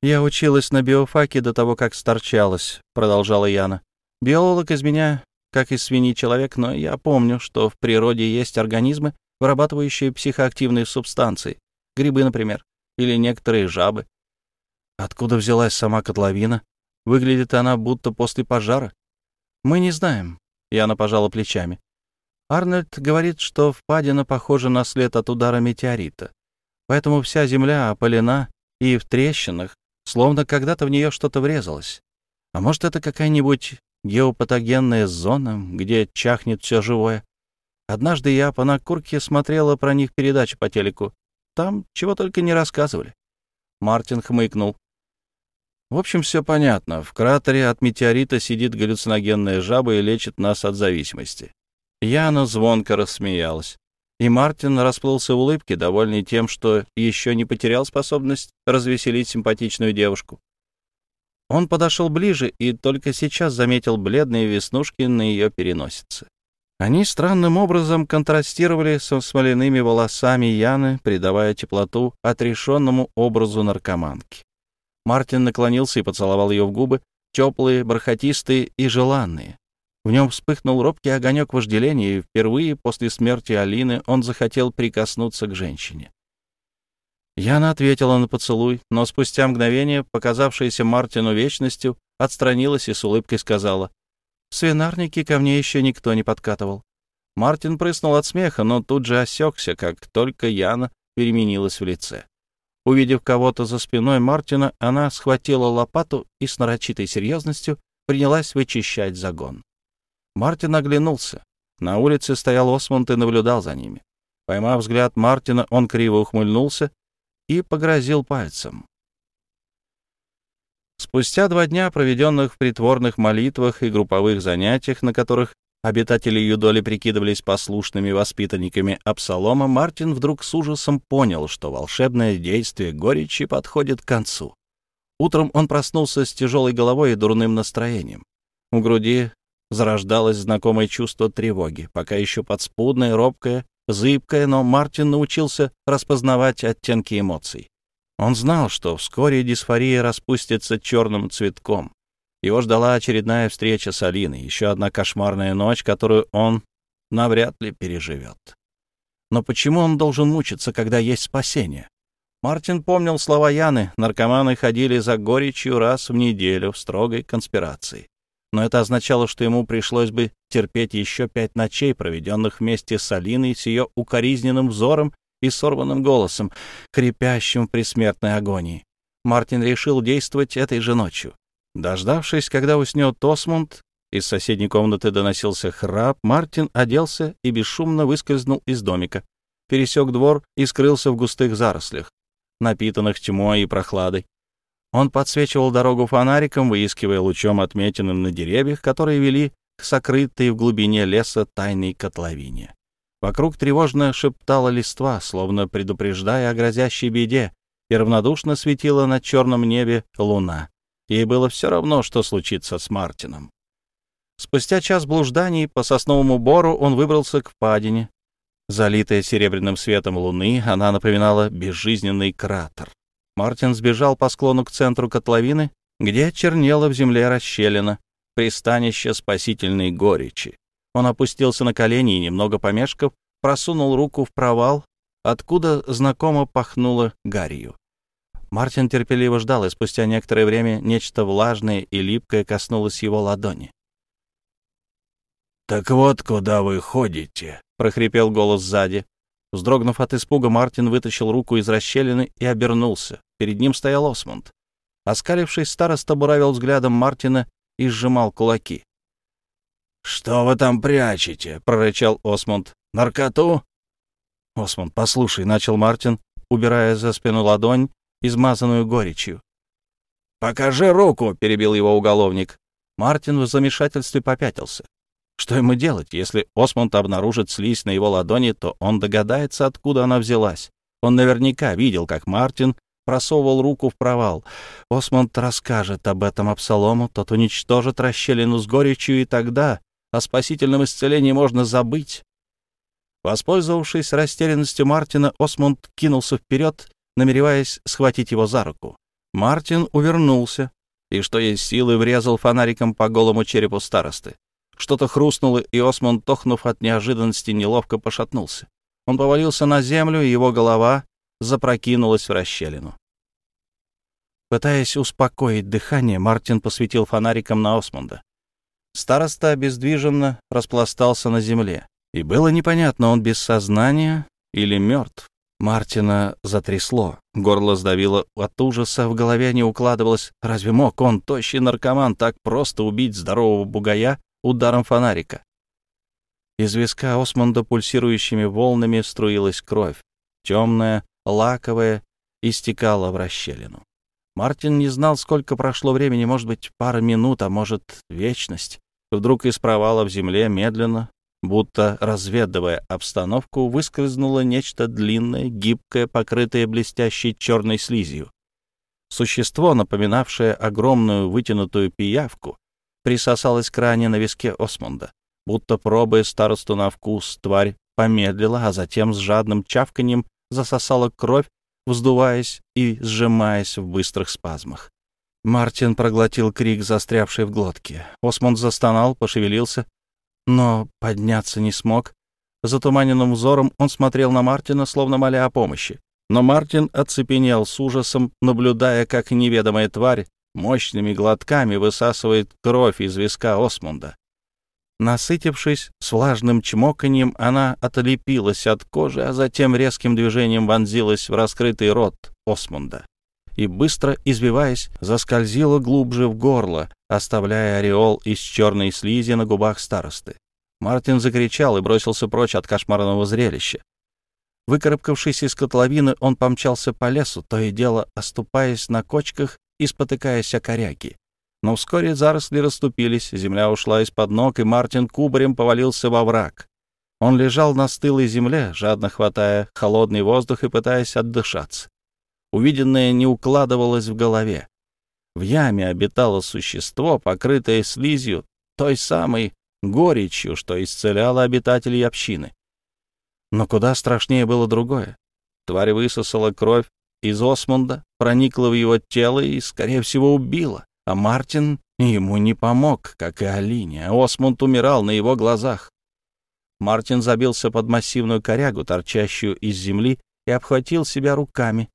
«Я училась на биофаке до того, как сторчалась», — продолжала Яна. «Биолог из меня, как из свиньи человек, но я помню, что в природе есть организмы, вырабатывающие психоактивные субстанции, грибы, например, или некоторые жабы. Откуда взялась сама котловина? Выглядит она будто после пожара. Мы не знаем. Яна пожала плечами. Арнольд говорит, что впадина похожа на след от удара метеорита. Поэтому вся земля опалена и в трещинах, словно когда-то в нее что-то врезалось. А может, это какая-нибудь геопатогенная зона, где чахнет все живое? Однажды я по накурке смотрела про них передачу по телеку. Там чего только не рассказывали. Мартин хмыкнул. В общем, все понятно. В кратере от метеорита сидит галлюциногенная жаба и лечит нас от зависимости. Яна звонко рассмеялась. И Мартин расплылся в улыбке, довольный тем, что еще не потерял способность развеселить симпатичную девушку. Он подошел ближе и только сейчас заметил бледные веснушки на ее переносице. Они странным образом контрастировали со смоляными волосами Яны, придавая теплоту отрешенному образу наркоманки. Мартин наклонился и поцеловал ее в губы, теплые, бархатистые и желанные. В нем вспыхнул робкий огонек вожделения, и впервые после смерти Алины он захотел прикоснуться к женщине. Яна ответила на поцелуй, но спустя мгновение, показавшееся Мартину вечностью, отстранилась и с улыбкой сказала, в свинарнике ко мне еще никто не подкатывал. Мартин прыснул от смеха, но тут же осекся, как только Яна переменилась в лице. Увидев кого-то за спиной Мартина, она схватила лопату и с нарочитой серьезностью принялась вычищать загон. Мартин оглянулся. На улице стоял Осмонд и наблюдал за ними. Поймав взгляд Мартина, он криво ухмыльнулся и погрозил пальцем. Спустя два дня, проведенных в притворных молитвах и групповых занятиях, на которых обитатели Юдоли прикидывались послушными воспитанниками Абсалома, Мартин вдруг с ужасом понял, что волшебное действие горечи подходит к концу. Утром он проснулся с тяжелой головой и дурным настроением. У груди зарождалось знакомое чувство тревоги, пока еще подспудное, робкое, зыбкое, но Мартин научился распознавать оттенки эмоций. Он знал, что вскоре дисфория распустится черным цветком. Его ждала очередная встреча с Алиной, еще одна кошмарная ночь, которую он навряд ли переживет. Но почему он должен мучиться, когда есть спасение? Мартин помнил слова Яны. Наркоманы ходили за горечью раз в неделю в строгой конспирации. Но это означало, что ему пришлось бы терпеть еще пять ночей, проведенных вместе с Алиной, с ее укоризненным взором и сорванным голосом, крепящим в предсмертной агонии. Мартин решил действовать этой же ночью. Дождавшись, когда уснет Осмунд, из соседней комнаты доносился храп, Мартин оделся и бесшумно выскользнул из домика, пересек двор и скрылся в густых зарослях, напитанных тьмой и прохладой. Он подсвечивал дорогу фонариком, выискивая лучом отметинам на деревьях, которые вели к сокрытой в глубине леса тайной котловине. Вокруг тревожно шептала листва, словно предупреждая о грозящей беде, и равнодушно светила над черном небе луна. Ей было все равно, что случится с Мартином. Спустя час блужданий по сосновому бору он выбрался к впадине. Залитая серебряным светом луны, она напоминала безжизненный кратер. Мартин сбежал по склону к центру котловины, где чернела в земле расщелина, пристанище спасительной горечи. Он опустился на колени и, немного помешков, просунул руку в провал, откуда знакомо пахнуло гарью. Мартин терпеливо ждал, и спустя некоторое время нечто влажное и липкое коснулось его ладони. «Так вот, куда вы ходите?» — прохрипел голос сзади. Вздрогнув от испуга, Мартин вытащил руку из расщелины и обернулся. Перед ним стоял Осмонд. Оскалившись, староста буравил взглядом Мартина и сжимал кулаки. «Что вы там прячете?» — прорычал Осмонд. «Наркоту?» «Осмонд, послушай», — начал Мартин, убирая за спину ладонь, измазанную горечью. «Покажи руку!» — перебил его уголовник. Мартин в замешательстве попятился. Что ему делать? Если Осмонд обнаружит слизь на его ладони, то он догадается, откуда она взялась. Он наверняка видел, как Мартин просовывал руку в провал. Осмонд расскажет об этом Абсалому, тот уничтожит расщелину с горечью, и тогда о спасительном исцелении можно забыть. Воспользовавшись растерянностью Мартина, Осмонд кинулся вперед, намереваясь схватить его за руку. Мартин увернулся и, что есть силы, врезал фонариком по голому черепу старосты. Что-то хрустнуло, и Осмонд, тохнув от неожиданности, неловко пошатнулся. Он повалился на землю, и его голова запрокинулась в расщелину. Пытаясь успокоить дыхание, Мартин посветил фонариком на Осмонда. Староста обездвиженно распластался на земле. И было непонятно, он без сознания или мертв. Мартина затрясло, горло сдавило от ужаса, в голове не укладывалось. Разве мог он, тощий наркоман, так просто убить здорового бугая ударом фонарика? Из виска Осмонда пульсирующими волнами струилась кровь, темная, лаковая, истекала в расщелину. Мартин не знал, сколько прошло времени, может быть, пара минут, а может, вечность. Вдруг из провала в земле медленно, будто разведывая обстановку, выскользнуло нечто длинное, гибкое, покрытое блестящей черной слизью. Существо, напоминавшее огромную вытянутую пиявку, присосалось к ране на виске Осмонда. Будто пробуя старосту на вкус, тварь помедлила, а затем с жадным чавканьем засосала кровь, вздуваясь и сжимаясь в быстрых спазмах. Мартин проглотил крик, застрявший в глотке. Осмонд застонал, пошевелился, но подняться не смог. Затуманенным взором он смотрел на Мартина, словно моля о помощи. Но Мартин оцепенел с ужасом, наблюдая, как неведомая тварь мощными глотками высасывает кровь из виска Осмунда. Насытившись с влажным чмоканьем, она отлепилась от кожи, а затем резким движением вонзилась в раскрытый рот Осмунда и, быстро извиваясь, заскользила глубже в горло, оставляя ореол из черной слизи на губах старосты. Мартин закричал и бросился прочь от кошмарного зрелища. Выкарабкавшись из котловины, он помчался по лесу, то и дело оступаясь на кочках и спотыкаясь о коряки. Но вскоре заросли расступились, земля ушла из-под ног, и Мартин кубарем повалился во враг. Он лежал на стылой земле, жадно хватая холодный воздух и пытаясь отдышаться. Увиденное не укладывалось в голове. В яме обитало существо, покрытое слизью, той самой горечью, что исцеляло обитателей общины. Но куда страшнее было другое. Тварь высосала кровь из Осмунда, проникла в его тело и, скорее всего, убила. А Мартин ему не помог, как и Алине. Осмунд умирал на его глазах. Мартин забился под массивную корягу, торчащую из земли, и обхватил себя руками.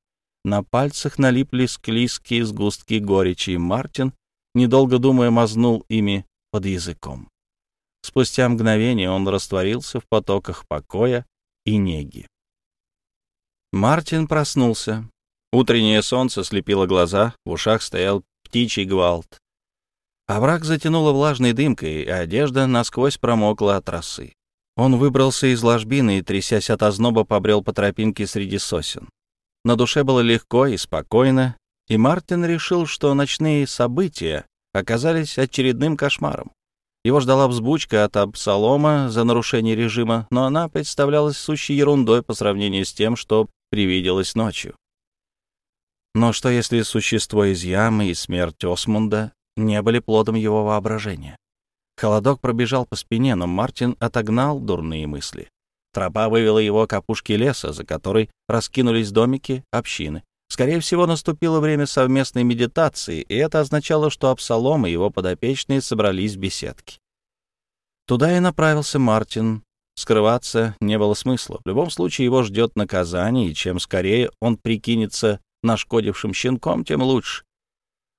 На пальцах налипли склизкие сгустки горечи, и Мартин, недолго думая, мазнул ими под языком. Спустя мгновение он растворился в потоках покоя и неги. Мартин проснулся. Утреннее солнце слепило глаза, в ушах стоял птичий гвалт. Овраг затянуло влажной дымкой, а одежда насквозь промокла от росы. Он выбрался из ложбины и, трясясь от озноба, побрел по тропинке среди сосен. На душе было легко и спокойно, и Мартин решил, что ночные события оказались очередным кошмаром. Его ждала взбучка от Абсалома за нарушение режима, но она представлялась сущей ерундой по сравнению с тем, что привиделось ночью. Но что если существо из ямы и смерть Осмунда не были плодом его воображения? Холодок пробежал по спине, но Мартин отогнал дурные мысли. Тропа вывела его к опушке леса, за которой раскинулись домики общины. Скорее всего, наступило время совместной медитации, и это означало, что Абсалом и его подопечные собрались в беседке. Туда и направился Мартин. Скрываться не было смысла. В любом случае его ждет наказание, и чем скорее он прикинется нашкодившим щенком, тем лучше.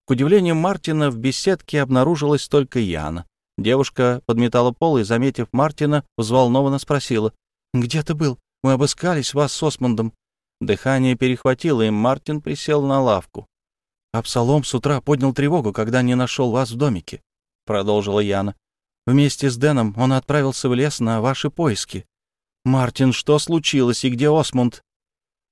К удивлению Мартина, в беседке обнаружилась только Яна. Девушка подметала пол и, заметив Мартина, взволнованно спросила, «Где ты был? Мы обыскались вас с Осмондом». Дыхание перехватило, и Мартин присел на лавку. «Абсалом с утра поднял тревогу, когда не нашел вас в домике», — продолжила Яна. «Вместе с Дэном он отправился в лес на ваши поиски. Мартин, что случилось и где Осмонд?»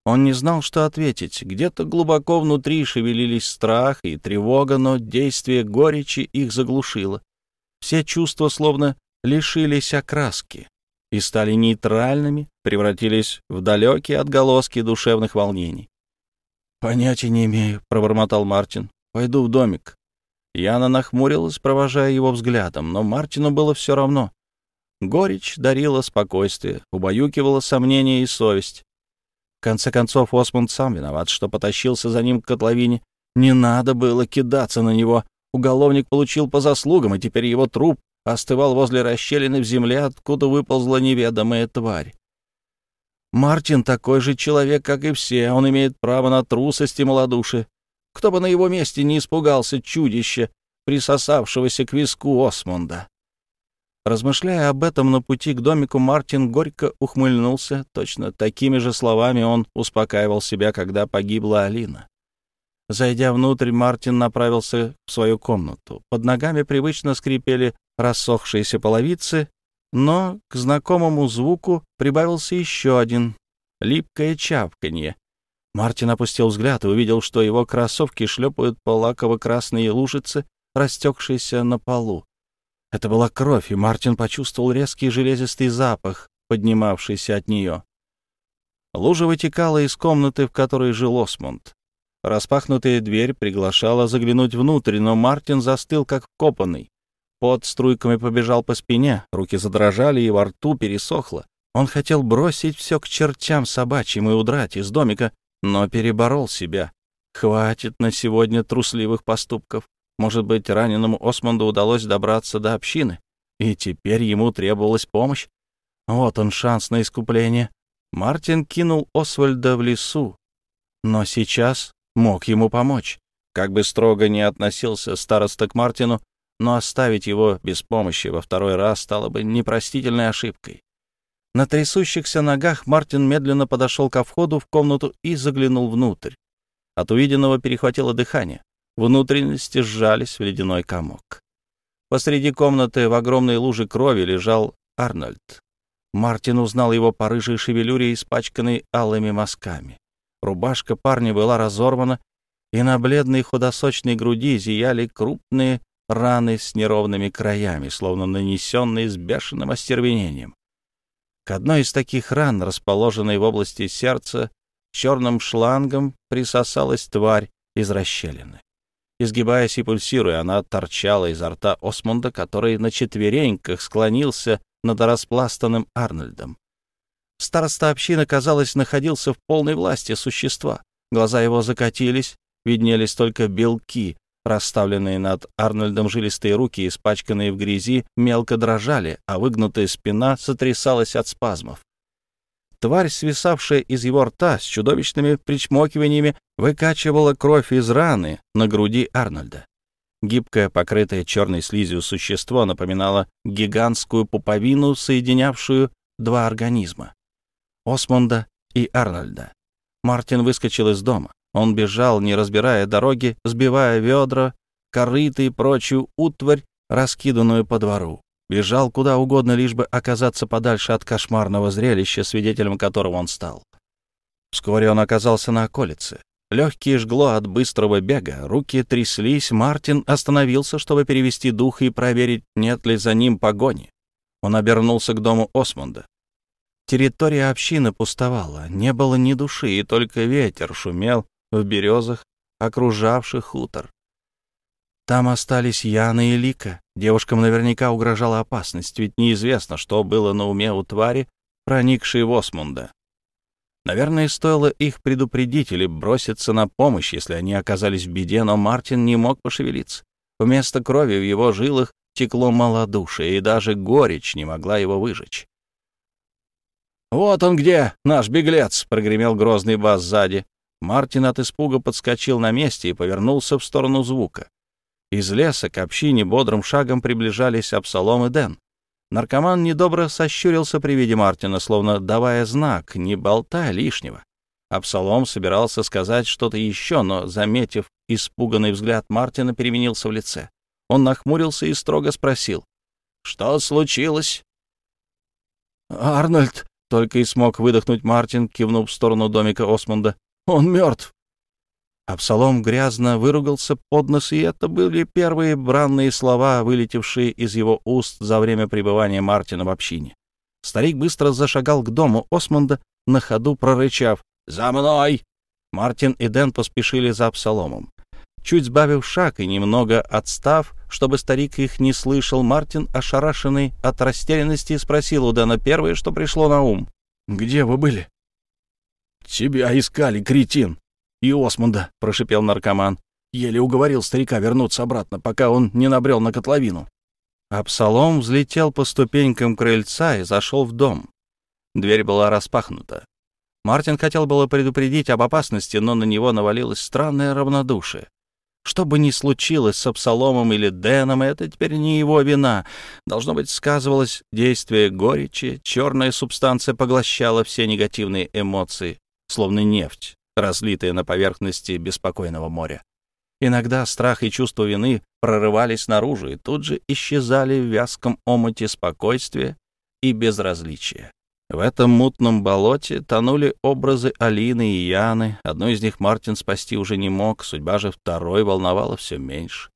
Он не знал, что ответить. Где-то глубоко внутри шевелились страх и тревога, но действие горечи их заглушило. Все чувства словно лишились окраски и стали нейтральными, превратились в далекие отголоски душевных волнений. «Понятия не имею», — пробормотал Мартин. «Пойду в домик». Яна нахмурилась, провожая его взглядом, но Мартину было все равно. Горечь дарила спокойствие, убаюкивала сомнения и совесть. Конце концов, Осмонд сам виноват, что потащился за ним к котловине. Не надо было кидаться на него. Уголовник получил по заслугам, и теперь его труп остывал возле расщелины в земле, откуда выползла неведомая тварь. Мартин такой же человек, как и все, он имеет право на трусость и малодушие. Кто бы на его месте не испугался чудища, присосавшегося к виску Осмонда. Размышляя об этом на пути к домику, Мартин горько ухмыльнулся. Точно такими же словами он успокаивал себя, когда погибла Алина. Зайдя внутрь, Мартин направился в свою комнату. Под ногами привычно скрипели рассохшиеся половицы, но к знакомому звуку прибавился еще один — липкое чавканье. Мартин опустил взгляд и увидел, что его кроссовки шлепают по лаково-красной лужице, растекшейся на полу. Это была кровь, и Мартин почувствовал резкий железистый запах, поднимавшийся от нее. Лужа вытекала из комнаты, в которой жил Осмонд. Распахнутая дверь приглашала заглянуть внутрь, но Мартин застыл, как вкопанный. Под струйками побежал по спине, руки задрожали и во рту пересохло. Он хотел бросить все к чертям собачьим и удрать из домика, но переборол себя. Хватит на сегодня трусливых поступков. Может быть, раненому Осмонду удалось добраться до общины, и теперь ему требовалась помощь? Вот он шанс на искупление. Мартин кинул Освальда в лесу, но сейчас мог ему помочь. Как бы строго ни относился староста к Мартину, но оставить его без помощи во второй раз стало бы непростительной ошибкой. На трясущихся ногах Мартин медленно подошел ко входу в комнату и заглянул внутрь. От увиденного перехватило дыхание. Внутренности сжались в ледяной комок. Посреди комнаты в огромной луже крови лежал Арнольд. Мартин узнал его по рыжей шевелюре, испачканной алыми мазками. Рубашка парня была разорвана, и на бледной худосочной груди зияли крупные раны с неровными краями, словно нанесенные с бешеным остервенением. К одной из таких ран, расположенной в области сердца, черным шлангом присосалась тварь из расщелины. Изгибаясь и пульсируя, она торчала изо рта Осмонда, который на четвереньках склонился над распластанным Арнольдом. Староста общины, казалось, находился в полной власти существа. Глаза его закатились, виднелись только белки, расставленные над Арнольдом жилистые руки, испачканные в грязи, мелко дрожали, а выгнутая спина сотрясалась от спазмов. Тварь, свисавшая из его рта с чудовищными причмокиваниями, выкачивала кровь из раны на груди Арнольда. Гибкое, покрытое черной слизью существо напоминало гигантскую пуповину, соединявшую два организма — Осмонда и Арнольда. Мартин выскочил из дома. Он бежал, не разбирая дороги, сбивая ведра, корыты и прочую утварь, раскиданную по двору. Бежал куда угодно, лишь бы оказаться подальше от кошмарного зрелища, свидетелем которого он стал. Вскоре он оказался на околице. Легкие жгло от быстрого бега, руки тряслись, Мартин остановился, чтобы перевести дух и проверить, нет ли за ним погони. Он обернулся к дому Осмонда. Территория общины пустовала, не было ни души, и только ветер шумел в березах, окружавших хутор. Там остались Яна и Лика. Девушкам наверняка угрожала опасность, ведь неизвестно, что было на уме у твари, проникшей в Осмунда. Наверное, стоило их предупредить или броситься на помощь, если они оказались в беде, но Мартин не мог пошевелиться. Вместо крови в его жилах текло малодушие, и даже горечь не могла его выжечь. «Вот он где, наш беглец!» — прогремел грозный бас сзади. Мартин от испуга подскочил на месте и повернулся в сторону звука. Из леса к общине бодрым шагом приближались Абсалом и Дэн. Наркоман недобро сощурился при виде Мартина, словно давая знак «не болтай лишнего». Абсалом собирался сказать что-то еще, но, заметив испуганный взгляд Мартина, переменился в лице. Он нахмурился и строго спросил. «Что случилось?» «Арнольд!» — только и смог выдохнуть Мартин, кивнув в сторону домика Осмонда. «Он мертв!» Абсалом грязно выругался под нос, и это были первые бранные слова, вылетевшие из его уст за время пребывания Мартина в общине. Старик быстро зашагал к дому Осмонда, на ходу прорычав «За мной!». Мартин и Дэн поспешили за Абсаломом. Чуть сбавив шаг и немного отстав, чтобы старик их не слышал, Мартин, ошарашенный от растерянности, спросил у Дэна первое, что пришло на ум. «Где вы были?» «Тебя искали, кретин!» И Осмунда», — прошипел наркоман. Еле уговорил старика вернуться обратно, пока он не набрел на котловину. Абсалом взлетел по ступенькам крыльца и зашел в дом. Дверь была распахнута. Мартин хотел было предупредить об опасности, но на него навалилось странное равнодушие. Что бы ни случилось с Абсаломом или Дэном, это теперь не его вина. Должно быть, сказывалось действие горечи, черная субстанция поглощала все негативные эмоции, словно нефть, разлитая на поверхности беспокойного моря. Иногда страх и чувство вины прорывались наружу и тут же исчезали в вязком омуте спокойствия и безразличия. В этом мутном болоте тонули образы Алины и Яны. Одну из них Мартин спасти уже не мог, судьба же второй волновала все меньше.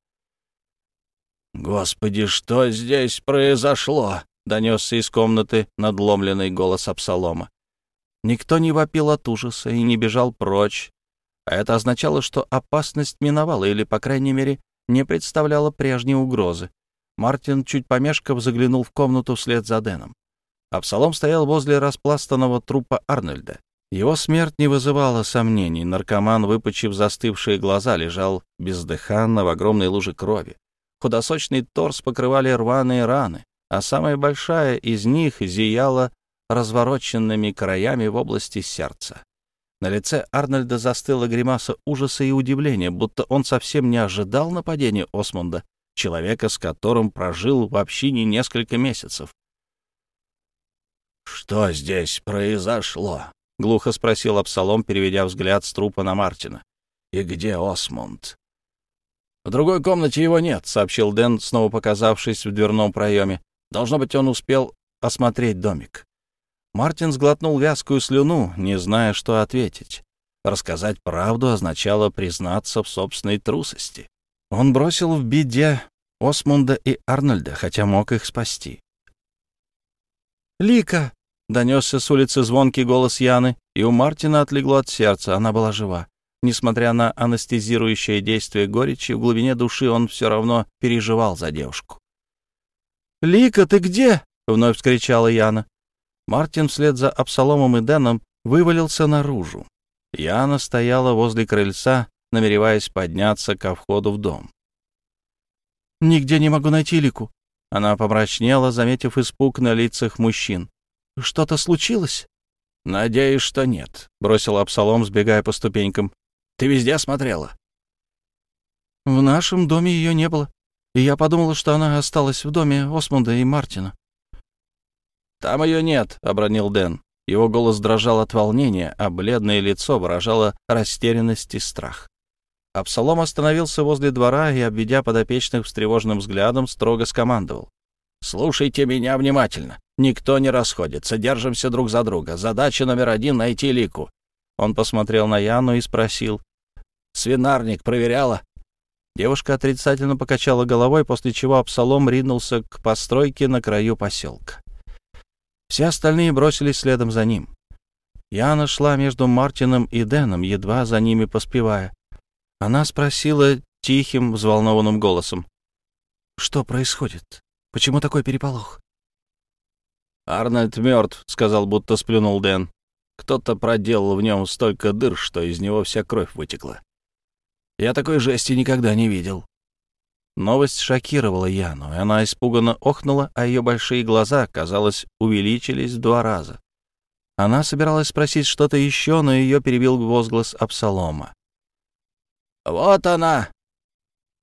«Господи, что здесь произошло?» — донесся из комнаты надломленный голос Абсалома. Никто не вопил от ужаса и не бежал прочь, а это означало, что опасность миновала или, по крайней мере, не представляла прежней угрозы. Мартин, чуть помешков, заглянул в комнату вслед за Дэном. Абсалом стоял возле распластанного трупа Арнольда. Его смерть не вызывала сомнений. Наркоман, выпучив застывшие глаза, лежал бездыханно в огромной луже крови. Худосочный торс покрывали рваные раны, а самая большая из них зияла развороченными краями в области сердца. На лице Арнольда застыла гримаса ужаса и удивления, будто он совсем не ожидал нападения Осмонда, человека, с которым прожил в общине несколько месяцев. «Что здесь произошло?» — глухо спросил Абсалом, переведя взгляд с трупа на Мартина. «И где Осмонд?» «В другой комнате его нет», — сообщил Дэн, снова показавшись в дверном проеме. «Должно быть, он успел осмотреть домик». Мартин сглотнул вязкую слюну, не зная, что ответить. Рассказать правду означало признаться в собственной трусости. Он бросил в беде Осмунда и Арнольда, хотя мог их спасти. «Лика!» — донесся с улицы звонкий голос Яны, и у Мартина отлегло от сердца, она была жива. Несмотря на анестезирующее действие горечи, в глубине души он все равно переживал за девушку. «Лика, ты где?» — вновь вскричала Яна. Мартин вслед за Абсаломом и Дэном вывалился наружу. Яна стояла возле крыльца, намереваясь подняться ко входу в дом. «Нигде не могу найти Лику». Она помрачнела, заметив испуг на лицах мужчин. Что-то случилось? Надеюсь, что нет, бросил Абсалом, сбегая по ступенькам. Ты везде осмотрела? В нашем доме ее не было, и я подумала, что она осталась в доме Осмунда и Мартина. Там ее нет, обронил Дэн. Его голос дрожал от волнения, а бледное лицо выражало растерянность и страх. Абсалом остановился возле двора и, обведя подопечных встревоженным взглядом, строго скомандовал. «Слушайте меня внимательно. Никто не расходится, держимся друг за друга. Задача номер один — найти Лику». Он посмотрел на Яну и спросил. «Свинарник проверяла?» Девушка отрицательно покачала головой, после чего Абсалом ринулся к постройке на краю поселка. Все остальные бросились следом за ним. Яна шла между Мартином и Дэном, едва за ними поспевая. Она спросила тихим, взволнованным голосом. «Что происходит? Почему такой переполох?» «Арнольд мертв», — сказал, будто сплюнул Дэн. «Кто-то проделал в нем столько дыр, что из него вся кровь вытекла. Я такой жести никогда не видел». Новость шокировала Яну, и она испуганно охнула, а ее большие глаза, казалось, увеличились в два раза. Она собиралась спросить что-то еще, но ее перебил возглас Абсалома. «Вот она!»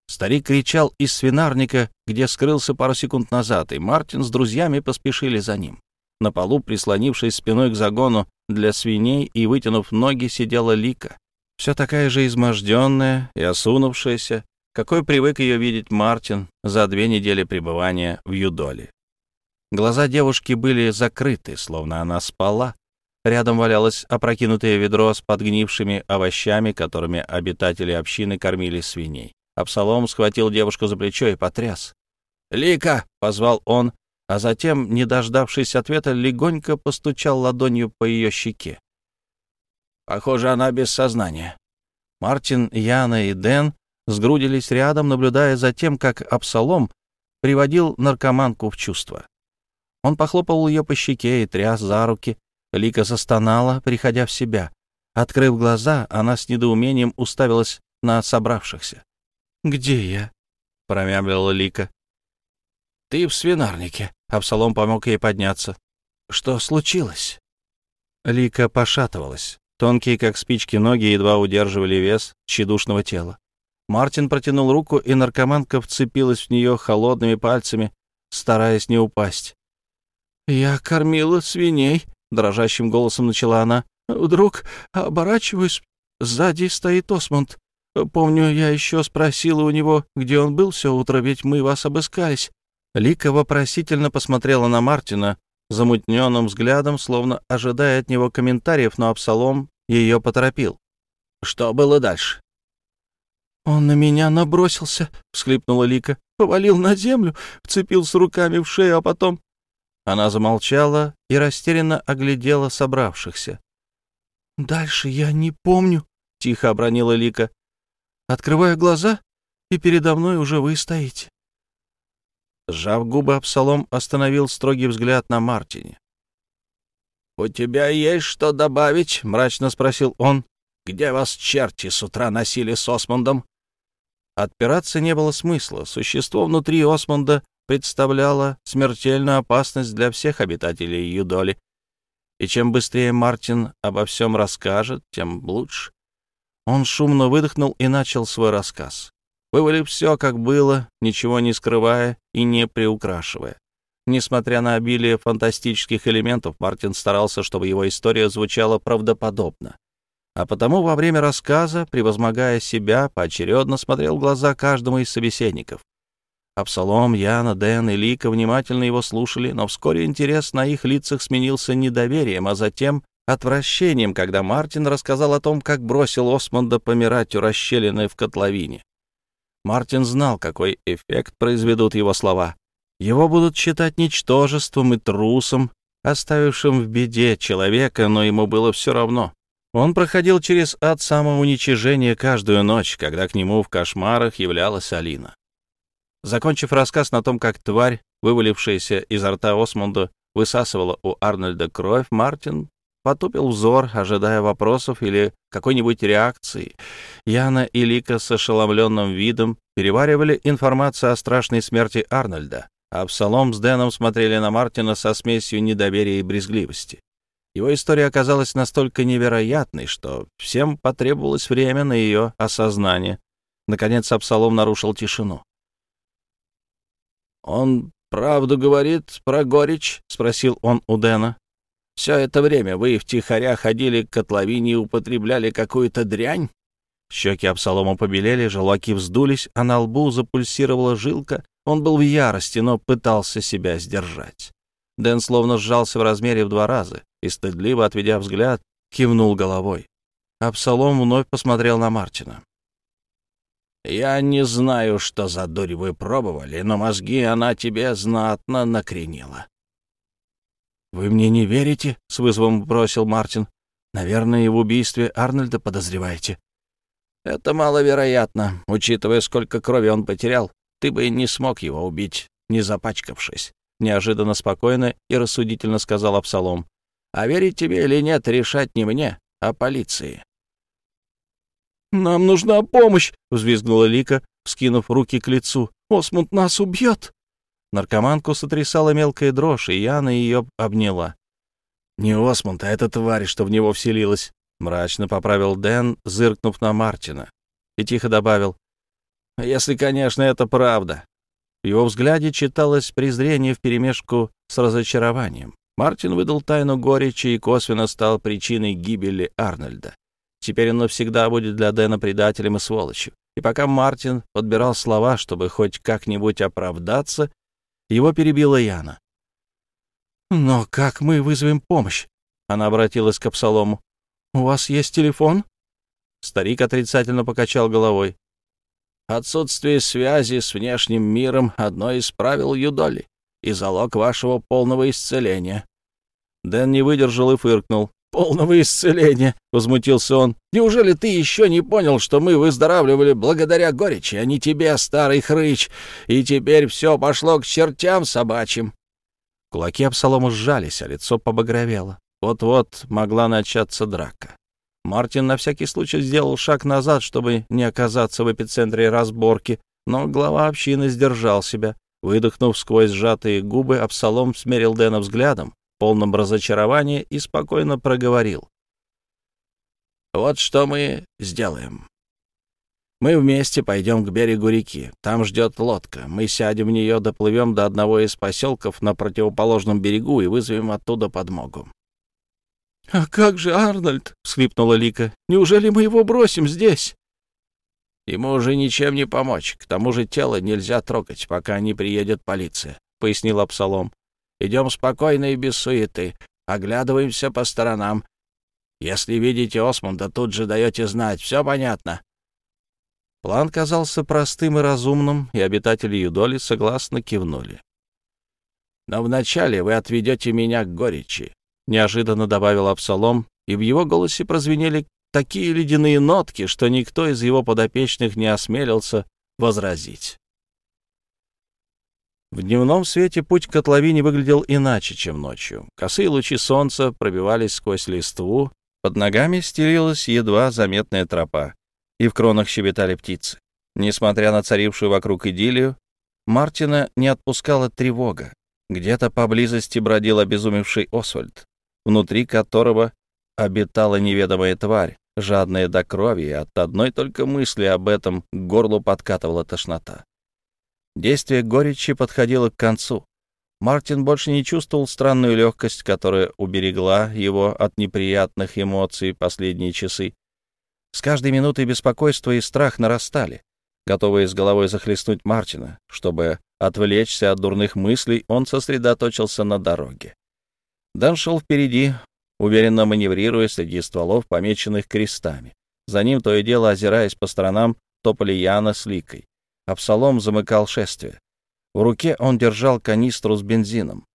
Старик кричал из свинарника, где скрылся пару секунд назад, и Мартин с друзьями поспешили за ним. На полу, прислонившись спиной к загону для свиней и вытянув ноги, сидела Лика. Все такая же изможденная и осунувшаяся, какой привык ее видеть Мартин за две недели пребывания в Юдоле. Глаза девушки были закрыты, словно она спала. Рядом валялось опрокинутое ведро с подгнившими овощами, которыми обитатели общины кормили свиней. Абсалом схватил девушку за плечо и потряс. «Лика!» — позвал он, а затем, не дождавшись ответа, легонько постучал ладонью по ее щеке. «Похоже, она без сознания». Мартин, Яна и Дэн сгрудились рядом, наблюдая за тем, как Абсалом приводил наркоманку в чувство. Он похлопал ее по щеке и тряс за руки. Лика застонала, приходя в себя. Открыв глаза, она с недоумением уставилась на собравшихся. «Где я?» — промямлила Лика. «Ты в свинарнике». Абсалом помог ей подняться. «Что случилось?» Лика пошатывалась. Тонкие, как спички, ноги едва удерживали вес тщедушного тела. Мартин протянул руку, и наркоманка вцепилась в нее холодными пальцами, стараясь не упасть. «Я кормила свиней», — дрожащим голосом начала она. «Вдруг оборачиваюсь, сзади стоит Осмонд. Помню, я еще спросила у него, где он был все утро, ведь мы вас обыскались». Лика вопросительно посмотрела на Мартина, замутненным взглядом, словно ожидая от него комментариев, но Абсалом ее поторопил. «Что было дальше?» «Он на меня набросился», — всхлипнула Лика. «Повалил на землю, вцепился руками в шею, а потом...» Она замолчала и растерянно оглядела собравшихся. «Дальше я не помню», — тихо обронила Лика. «Открываю глаза, и передо мной уже вы стоите». Сжав губы, Абсалом остановил строгий взгляд на Мартине. «У тебя есть что добавить?» — мрачно спросил он. «Где вас черти с утра носили с Осмондом?» Отпираться не было смысла. Существо внутри Осмонда представляло смертельную опасность для всех обитателей Юдоли. И чем быстрее Мартин обо всем расскажет, тем лучше. Он шумно выдохнул и начал свой рассказ. Вывалив все, как было, ничего не скрывая и не приукрашивая. Несмотря на обилие фантастических элементов, Мартин старался, чтобы его история звучала правдоподобно. А потому во время рассказа, превозмогая себя, поочередно смотрел в глаза каждому из собеседников. Абсалом, Яна, Дэн и Лика внимательно его слушали, но вскоре интерес на их лицах сменился недоверием, а затем отвращением, когда Мартин рассказал о том, как бросил Осмонда помирать у расщелины в котловине. Мартин знал, какой эффект произведут его слова. Его будут считать ничтожеством и трусом, оставившим в беде человека, но ему было все равно. Он проходил через ад самоуничижения каждую ночь, когда к нему в кошмарах являлась Алина. Закончив рассказ на том, как тварь, вывалившаяся изо рта Осмонда, высасывала у Арнольда кровь, Мартин потупил взор, ожидая вопросов или какой-нибудь реакции. Яна и Лика с ошеломленным видом переваривали информацию о страшной смерти Арнольда, а Абсалом с Дэном смотрели на Мартина со смесью недоверия и брезгливости. Его история оказалась настолько невероятной, что всем потребовалось время на ее осознание. Наконец Абсалом нарушил тишину. «Он правду говорит про горечь?» — спросил он у Дэна. Все это время вы втихаря ходили к котловине и употребляли какую-то дрянь?» Щеки Абсалома побелели, желаки вздулись, а на лбу запульсировала жилка. Он был в ярости, но пытался себя сдержать. Дэн словно сжался в размере в два раза и, стыдливо отведя взгляд, кивнул головой. Абсалом вновь посмотрел на Мартина. «Я не знаю, что за дурь вы пробовали, но мозги она тебе знатно накренила. «Вы мне не верите?» — с вызовом бросил Мартин. «Наверное, в убийстве Арнольда подозреваете». «Это маловероятно, учитывая, сколько крови он потерял. Ты бы не смог его убить, не запачкавшись», — неожиданно спокойно и рассудительно сказал Абсалом. «А верить тебе или нет, решать не мне, а полиции». «Нам нужна помощь!» — взвизгнула Лика, вскинув руки к лицу. «Осмунд нас убьет!» Наркоманку сотрясала мелкая дрожь, и Яна ее обняла. «Не Осмонд, а эта тварь, что в него вселилась», — мрачно поправил Дэн, зыркнув на Мартина. И тихо добавил. «Если, конечно, это правда». В его взгляде читалось презрение вперемешку с разочарованием. Мартин выдал тайну горечи и косвенно стал причиной гибели Арнольда. Теперь он навсегда будет для Дэна предателем и сволочью. И пока Мартин подбирал слова, чтобы хоть как-нибудь оправдаться, его перебила Яна. «Но как мы вызовем помощь?» Она обратилась к Абсалому. «У вас есть телефон?» Старик отрицательно покачал головой. «Отсутствие связи с внешним миром — одно из правил Юдоли и залог вашего полного исцеления». Дэн не выдержал и фыркнул полного исцеления», — возмутился он. «Неужели ты еще не понял, что мы выздоравливали благодаря горечи, а не тебе, старый хрыч, и теперь все пошло к чертям собачьим?» Кулаки Абсалома сжались, а лицо побагровело. Вот-вот могла начаться драка. Мартин на всякий случай сделал шаг назад, чтобы не оказаться в эпицентре разборки, но глава общины сдержал себя. Выдохнув сквозь сжатые губы, Абсалом смерил Дэна взглядом, полном разочарования, и спокойно проговорил. «Вот что мы сделаем. Мы вместе пойдем к берегу реки. Там ждет лодка. Мы сядем в нее, доплывем до одного из поселков на противоположном берегу и вызовем оттуда подмогу. «А как же Арнольд?» — всхлипнула Лика. «Неужели мы его бросим здесь?» «Ему уже ничем не помочь. К тому же тело нельзя трогать, пока не приедет полиция», — пояснил Абсалом. «Идем спокойно и без суеты. Оглядываемся по сторонам. Если видите Осмонда, тут же даете знать. Все понятно?» План казался простым и разумным, и обитатели Юдоли согласно кивнули. «Но вначале вы отведете меня к горечи», — неожиданно добавил Абсалом, и в его голосе прозвенели такие ледяные нотки, что никто из его подопечных не осмелился возразить. В дневном свете путь к котловине выглядел иначе, чем ночью. Косые лучи солнца пробивались сквозь листву, под ногами стелилась едва заметная тропа, и в кронах щебетали птицы. Несмотря на царившую вокруг идиллию, Мартина не отпускала тревога. Где-то поблизости бродил обезумевший Освальд, внутри которого обитала неведомая тварь, жадная до крови, и от одной только мысли об этом к горлу подкатывала тошнота. Действие горечи подходило к концу. Мартин больше не чувствовал странную легкость, которая уберегла его от неприятных эмоций последние часы. С каждой минутой беспокойство и страх нарастали, готовые с головой захлестнуть Мартина. Чтобы отвлечься от дурных мыслей, он сосредоточился на дороге. Дан шел впереди, уверенно маневрируя среди стволов, помеченных крестами. За ним, то и дело озираясь по сторонам, топали Яна с Ликой. Абсалом замыкал шествие. В руке он держал канистру с бензином.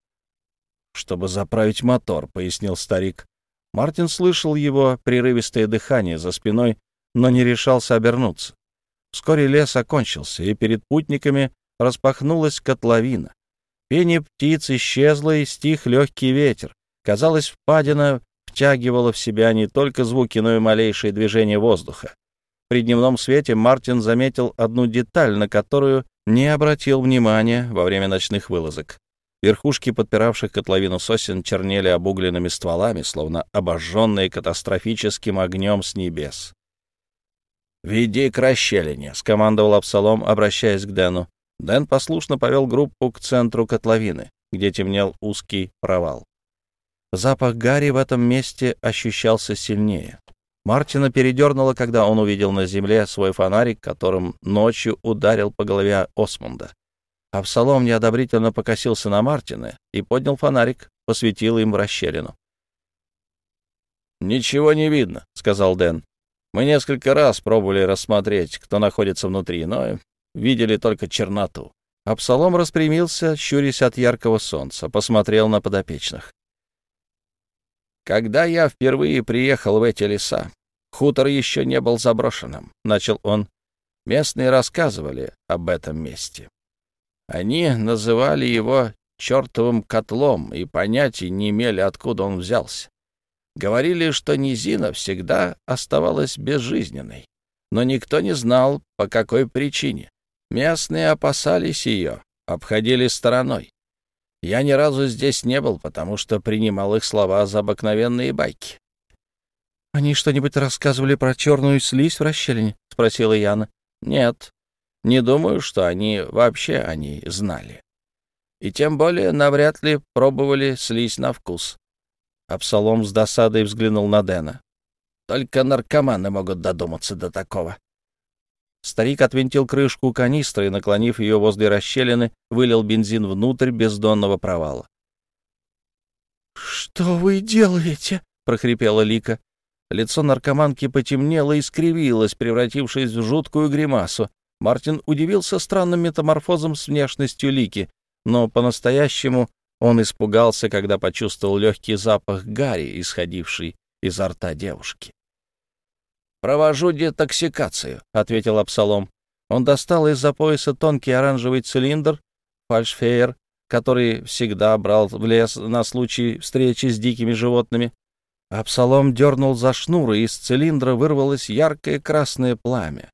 «Чтобы заправить мотор», — пояснил старик. Мартин слышал его прерывистое дыхание за спиной, но не решался обернуться. Вскоре лес окончился, и перед путниками распахнулась котловина. Пение птиц исчезло, и стих легкий ветер. Казалось, впадина втягивала в себя не только звуки, но и малейшие движения воздуха. При дневном свете Мартин заметил одну деталь, на которую не обратил внимания во время ночных вылазок. Верхушки подпиравших котловину сосен чернели обугленными стволами, словно обожженные катастрофическим огнем с небес. «Веди к расщелине», — скомандовал Абсалом, обращаясь к Дэну. Дэн послушно повел группу к центру котловины, где темнел узкий провал. Запах гари в этом месте ощущался сильнее. Мартина передернуло, когда он увидел на земле свой фонарик, которым ночью ударил по голове Осмунда. Авсалом неодобрительно покосился на Мартина и поднял фонарик, посветил им расщелину. «Ничего не видно», — сказал Дэн. «Мы несколько раз пробовали рассмотреть, кто находится внутри, но видели только черноту». Абсалом распрямился, щурясь от яркого солнца, посмотрел на подопечных. «Когда я впервые приехал в эти леса, хутор еще не был заброшенным», — начал он. «Местные рассказывали об этом месте. Они называли его чертовым котлом и понятия не имели, откуда он взялся. Говорили, что низина всегда оставалась безжизненной, но никто не знал, по какой причине. Местные опасались ее, обходили стороной. Я ни разу здесь не был, потому что принимал их слова за обыкновенные байки. — Они что-нибудь рассказывали про черную слизь в расщелине? — спросила Яна. — Нет, не думаю, что они вообще о ней знали. И тем более навряд ли пробовали слизь на вкус. Абсалом с досадой взглянул на Дэна. Только наркоманы могут додуматься до такого. Старик отвинтил крышку канистры и, наклонив ее возле расщелины, вылил бензин внутрь бездонного провала. «Что вы делаете?» — прохрипела Лика. Лицо наркоманки потемнело и скривилось, превратившись в жуткую гримасу. Мартин удивился странным метаморфозом с внешностью Лики, но по-настоящему он испугался, когда почувствовал легкий запах гари, исходивший изо рта девушки. «Провожу детоксикацию», — ответил Абсалом. Он достал из-за пояса тонкий оранжевый цилиндр, фальшфейер, который всегда брал в лес на случай встречи с дикими животными. Абсалом дернул за шнур, и из цилиндра вырвалось яркое красное пламя.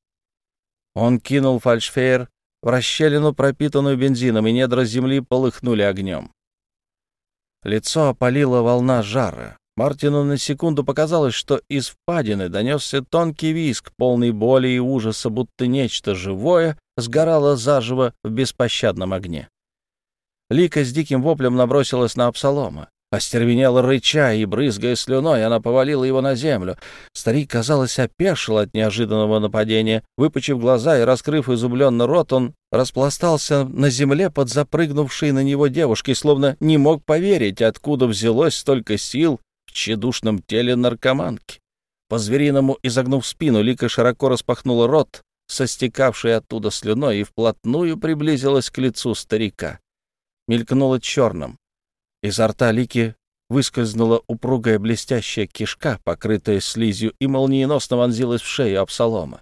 Он кинул фальшфейер в расщелину, пропитанную бензином, и недра земли полыхнули огнем. Лицо опалила волна жара. Мартину на секунду показалось, что из впадины донесся тонкий виск, полный боли и ужаса, будто нечто живое сгорало заживо в беспощадном огне. Лика с диким воплем набросилась на Абсалома. Остервенела рыча и, брызгая слюной, она повалила его на землю. Старик, казалось, опешил от неожиданного нападения. Выпучив глаза и раскрыв изумленно рот, он распластался на земле под запрыгнувшей на него девушкой, словно не мог поверить, откуда взялось столько сил тщедушном теле наркоманки. По-звериному изогнув спину, Лика широко распахнула рот, состекавший оттуда слюной, и вплотную приблизилась к лицу старика. Мелькнула черным. Изо рта Лики выскользнула упругая блестящая кишка, покрытая слизью, и молниеносно вонзилась в шею Абсалома.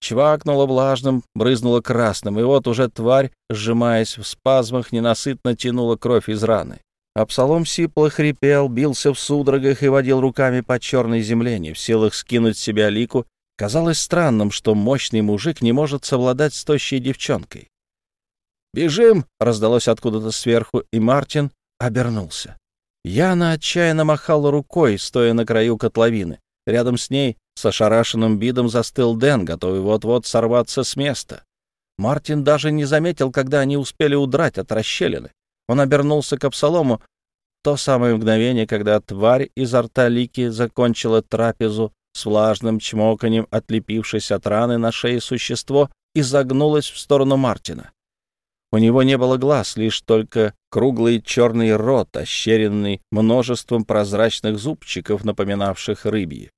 Чвакнула влажным, брызнула красным, и вот уже тварь, сжимаясь в спазмах, ненасытно тянула кровь из раны. Абсалом сипло хрипел, бился в судорогах и водил руками по черной земле, не в силах скинуть с себя лику. Казалось странным, что мощный мужик не может совладать с тощей девчонкой. «Бежим!» — раздалось откуда-то сверху, и Мартин, обернулся. Яна отчаянно махала рукой, стоя на краю котловины. Рядом с ней с ошарашенным видом застыл Дэн, готовый вот-вот сорваться с места. Мартин даже не заметил, когда они успели удрать от расщелины. Он обернулся к Абсалому то самое мгновение, когда тварь изо рта Лики закончила трапезу с влажным чмоканьем, отлепившись от раны на шее существо, загнулась в сторону Мартина. У него не было глаз, лишь только круглый черный рот, ощеренный множеством прозрачных зубчиков, напоминавших рыбьи.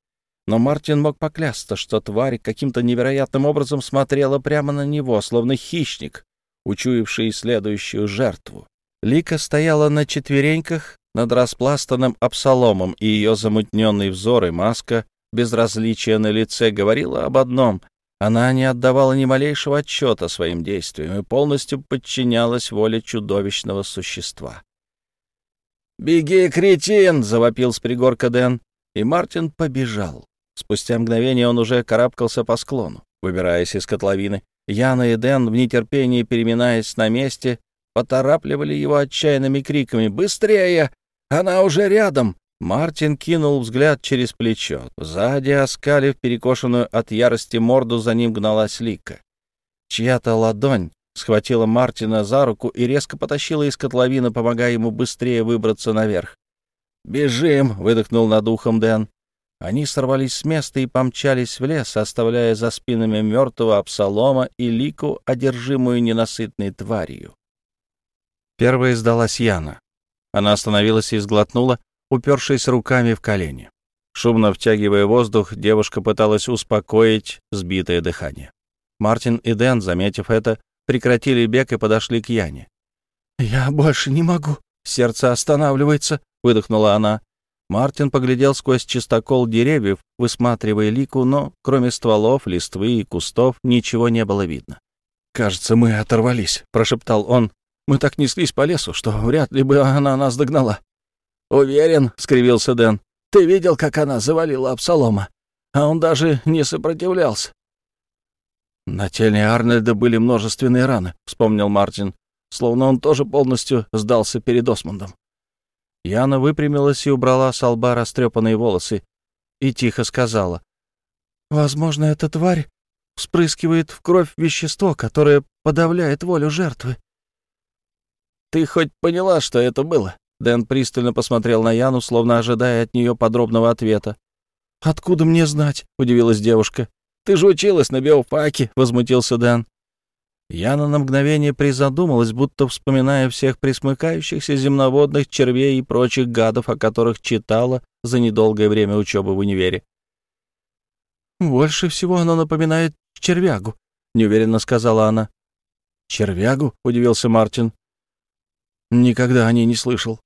Но Мартин мог поклясться, что тварь каким-то невероятным образом смотрела прямо на него, словно хищник, учуявший следующую жертву. Лика стояла на четвереньках над распластанным абсоломом, и ее замутненный взор и маска безразличия на лице говорила об одном она не отдавала ни малейшего отчета своим действиям и полностью подчинялась воле чудовищного существа. «Беги, кретин!» — завопил с пригорка Дэн, и Мартин побежал. Спустя мгновение он уже карабкался по склону, выбираясь из котловины. Яна и Дэн, в нетерпении переминаясь на месте, поторапливали его отчаянными криками «Быстрее! Она уже рядом!» Мартин кинул взгляд через плечо. Сзади, оскалив перекошенную от ярости морду, за ним гналась Лика. Чья-то ладонь схватила Мартина за руку и резко потащила из котловины, помогая ему быстрее выбраться наверх. «Бежим!» — выдохнул над ухом Дэн. Они сорвались с места и помчались в лес, оставляя за спинами мертвого Абсалома и Лику, одержимую ненасытной тварью. Первая сдалась Яна. Она остановилась и сглотнула, упершись руками в колени. Шумно втягивая воздух, девушка пыталась успокоить сбитое дыхание. Мартин и Дэн, заметив это, прекратили бег и подошли к Яне. «Я больше не могу. Сердце останавливается», — выдохнула она. Мартин поглядел сквозь чистокол деревьев, высматривая лику, но кроме стволов, листвы и кустов ничего не было видно. «Кажется, мы оторвались», — прошептал он. «Мы так неслись по лесу, что вряд ли бы она нас догнала». «Уверен», — скривился Дэн. «Ты видел, как она завалила Абсалома? А он даже не сопротивлялся». «На теле Арнольда были множественные раны», — вспомнил Мартин, словно он тоже полностью сдался перед Осмондом. Яна выпрямилась и убрала с лба растрепанные волосы и тихо сказала. «Возможно, эта тварь вспрыскивает в кровь вещество, которое подавляет волю жертвы». «Ты хоть поняла, что это было?» Дэн пристально посмотрел на Яну, словно ожидая от нее подробного ответа. «Откуда мне знать?» — удивилась девушка. «Ты же училась на биофаке!» — возмутился Дэн. Яна на мгновение призадумалась, будто вспоминая всех присмыкающихся земноводных червей и прочих гадов, о которых читала за недолгое время учебы в универе. «Больше всего оно напоминает червягу», — неуверенно сказала она. «Червягу?» — удивился Мартин. «Никогда о ней не слышал».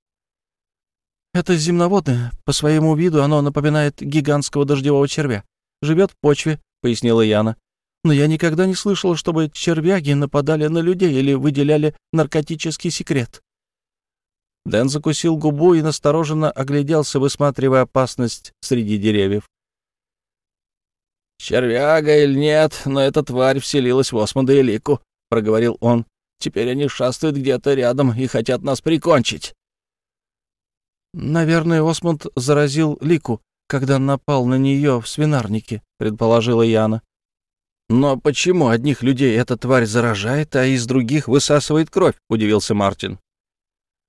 Это земноводное. По своему виду оно напоминает гигантского дождевого червя. Живет в почве, — пояснила Яна. Но я никогда не слышала, чтобы червяги нападали на людей или выделяли наркотический секрет. Дэн закусил губу и настороженно огляделся, высматривая опасность среди деревьев. «Червяга или нет, но эта тварь вселилась в Осмонда и Лику», — проговорил он. «Теперь они шастают где-то рядом и хотят нас прикончить». Наверное, Осмонд заразил Лику, когда напал на нее в свинарнике, предположила Яна. Но почему одних людей эта тварь заражает, а из других высасывает кровь? удивился Мартин.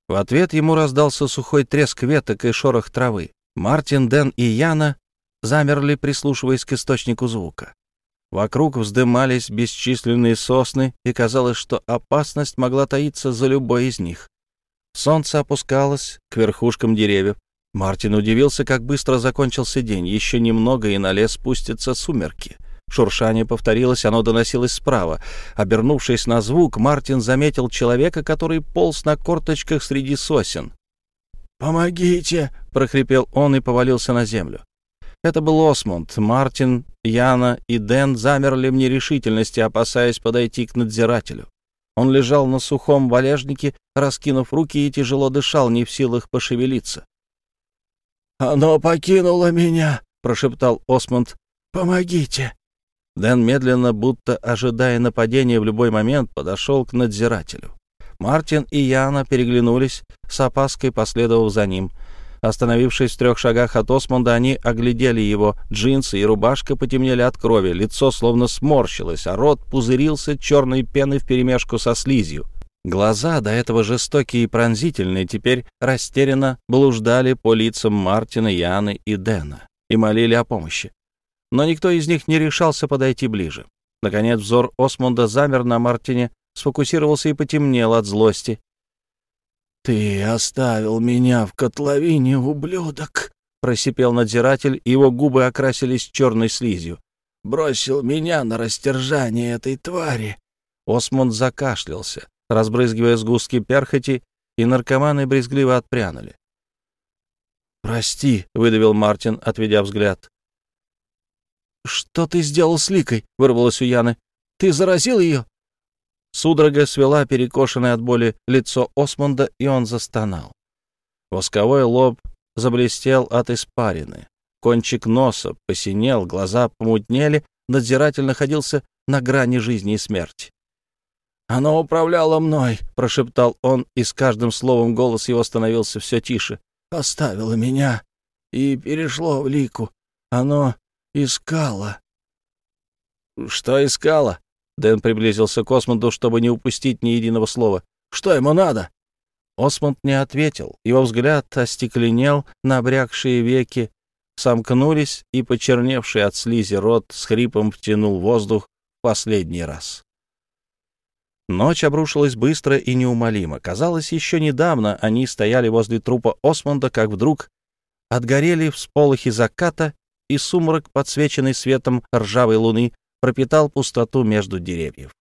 В ответ ему раздался сухой треск веток и шорох травы. Мартин, Дэн и Яна замерли, прислушиваясь к источнику звука. Вокруг вздымались бесчисленные сосны, и казалось, что опасность могла таиться за любой из них. Солнце опускалось к верхушкам деревьев. Мартин удивился, как быстро закончился день. Еще немного, и на лес спустятся сумерки. Шуршание повторилось, оно доносилось справа. Обернувшись на звук, Мартин заметил человека, который полз на корточках среди сосен. «Помогите!» — прохрипел он и повалился на землю. Это был Осмонд. Мартин, Яна и Дэн замерли в нерешительности, опасаясь подойти к надзирателю. Он лежал на сухом валежнике, раскинув руки и тяжело дышал, не в силах пошевелиться. «Оно покинуло меня», — прошептал Осмонд. «Помогите». Дэн медленно, будто ожидая нападения в любой момент, подошел к надзирателю. Мартин и Яна переглянулись, с опаской последовав за ним — Остановившись в трех шагах от Осмонда, они оглядели его. Джинсы и рубашка потемнели от крови, лицо словно сморщилось, а рот пузырился черной пеной вперемешку со слизью. Глаза, до этого жестокие и пронзительные, теперь растерянно блуждали по лицам Мартина, Яны и Дэна и молили о помощи. Но никто из них не решался подойти ближе. Наконец взор Осмонда замер на Мартине, сфокусировался и потемнел от злости. «Ты оставил меня в котловине, ублюдок!» — просипел надзиратель, и его губы окрасились черной слизью. «Бросил меня на растержание этой твари!» Осмонд закашлялся, разбрызгивая сгустки перхоти, и наркоманы брезгливо отпрянули. «Прости», — выдавил Мартин, отведя взгляд. «Что ты сделал с Ликой?» — вырвалось у Яны. «Ты заразил ее?» Судорога свела перекошенное от боли лицо Осмонда, и он застонал. Восковой лоб заблестел от испарины. Кончик носа посинел, глаза помутнели, надзиратель находился на грани жизни и смерти. «Оно управляло мной», — прошептал он, и с каждым словом голос его становился все тише. «Оставило меня и перешло в лику. Оно искало». «Что искало?» Дэн приблизился к Осмонду, чтобы не упустить ни единого слова. «Что ему надо?» Осмонд не ответил. Его взгляд остекленел, набрякшие веки сомкнулись, и почерневший от слизи рот с хрипом втянул воздух в последний раз. Ночь обрушилась быстро и неумолимо. Казалось, еще недавно они стояли возле трупа Осмонда, как вдруг отгорели всполохи заката, и сумрак, подсвеченный светом ржавой луны, пропитал пустоту между деревьев.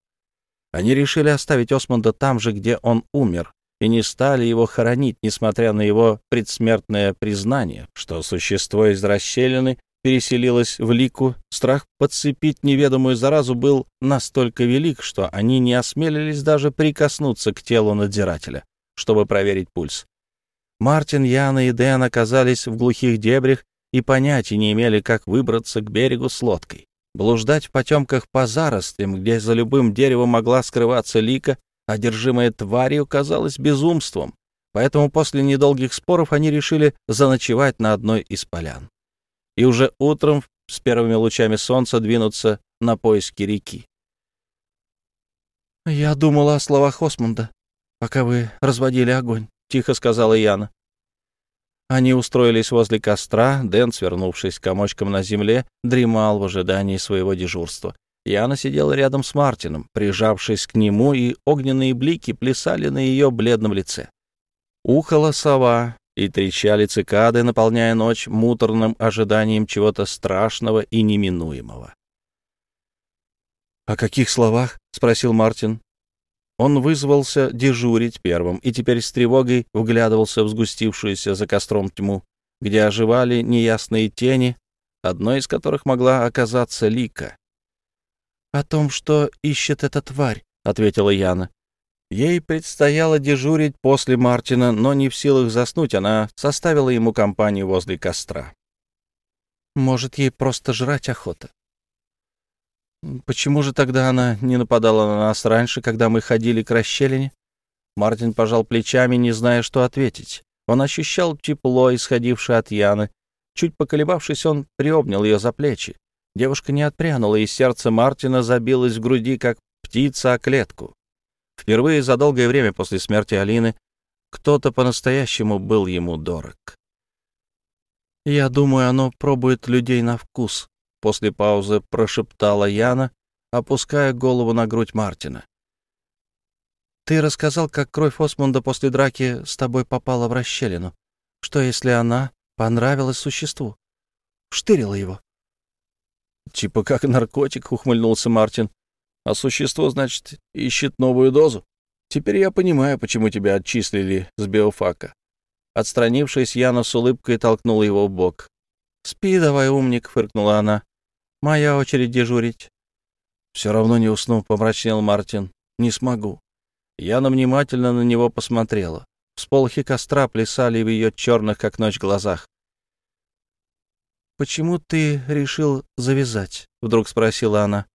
Они решили оставить Осмонда там же, где он умер, и не стали его хоронить, несмотря на его предсмертное признание, что существо из расщелины переселилось в лику, страх подцепить неведомую заразу был настолько велик, что они не осмелились даже прикоснуться к телу надзирателя, чтобы проверить пульс. Мартин, Яна и Дэн оказались в глухих дебрях и понятия не имели, как выбраться к берегу с лодкой. Блуждать в потемках по зарослям, где за любым деревом могла скрываться лика, одержимая тварью, казалось безумством, поэтому после недолгих споров они решили заночевать на одной из полян. И уже утром с первыми лучами солнца двинуться на поиски реки. «Я думала о словах Осмунда, пока вы разводили огонь», — тихо сказала Яна. Они устроились возле костра, Дэн, свернувшись комочком на земле, дремал в ожидании своего дежурства. Яна сидела рядом с Мартином, прижавшись к нему, и огненные блики плясали на ее бледном лице. Ухала сова, и трещали цикады, наполняя ночь муторным ожиданием чего-то страшного и неминуемого. «О каких словах?» — спросил Мартин. Он вызвался дежурить первым и теперь с тревогой вглядывался в сгустившуюся за костром тьму, где оживали неясные тени, одной из которых могла оказаться Лика. «О том, что ищет эта тварь», — ответила Яна. Ей предстояло дежурить после Мартина, но не в силах заснуть, она составила ему компанию возле костра. «Может, ей просто жрать охота?» Почему же тогда она не нападала на нас раньше, когда мы ходили к расщелине? Мартин пожал плечами, не зная, что ответить. Он ощущал тепло, исходившее от Яны. Чуть поколебавшись, он приобнял ее за плечи. Девушка не отпрянула, и сердце Мартина забилось в груди, как птица о клетку. Впервые за долгое время после смерти Алины кто-то по-настоящему был ему дорог. «Я думаю, оно пробует людей на вкус», — после паузы прошептала Яна, опуская голову на грудь Мартина. «Ты рассказал, как кровь Осмунда после драки с тобой попала в расщелину. Что, если она понравилась существу? Штырила его?» «Типа как наркотик», — ухмыльнулся Мартин. «А существо, значит, ищет новую дозу? Теперь я понимаю, почему тебя отчислили с биофака. Отстранившись, Яна с улыбкой толкнула его в бок. «Спи давай, умник», — фыркнула она. «Моя очередь дежурить». «Все равно не усну», — помрачнел Мартин. «Не смогу». Яна внимательно на него посмотрела. Всполохи костра плясали в ее черных, как ночь, глазах. «Почему ты решил завязать?» — вдруг спросила она.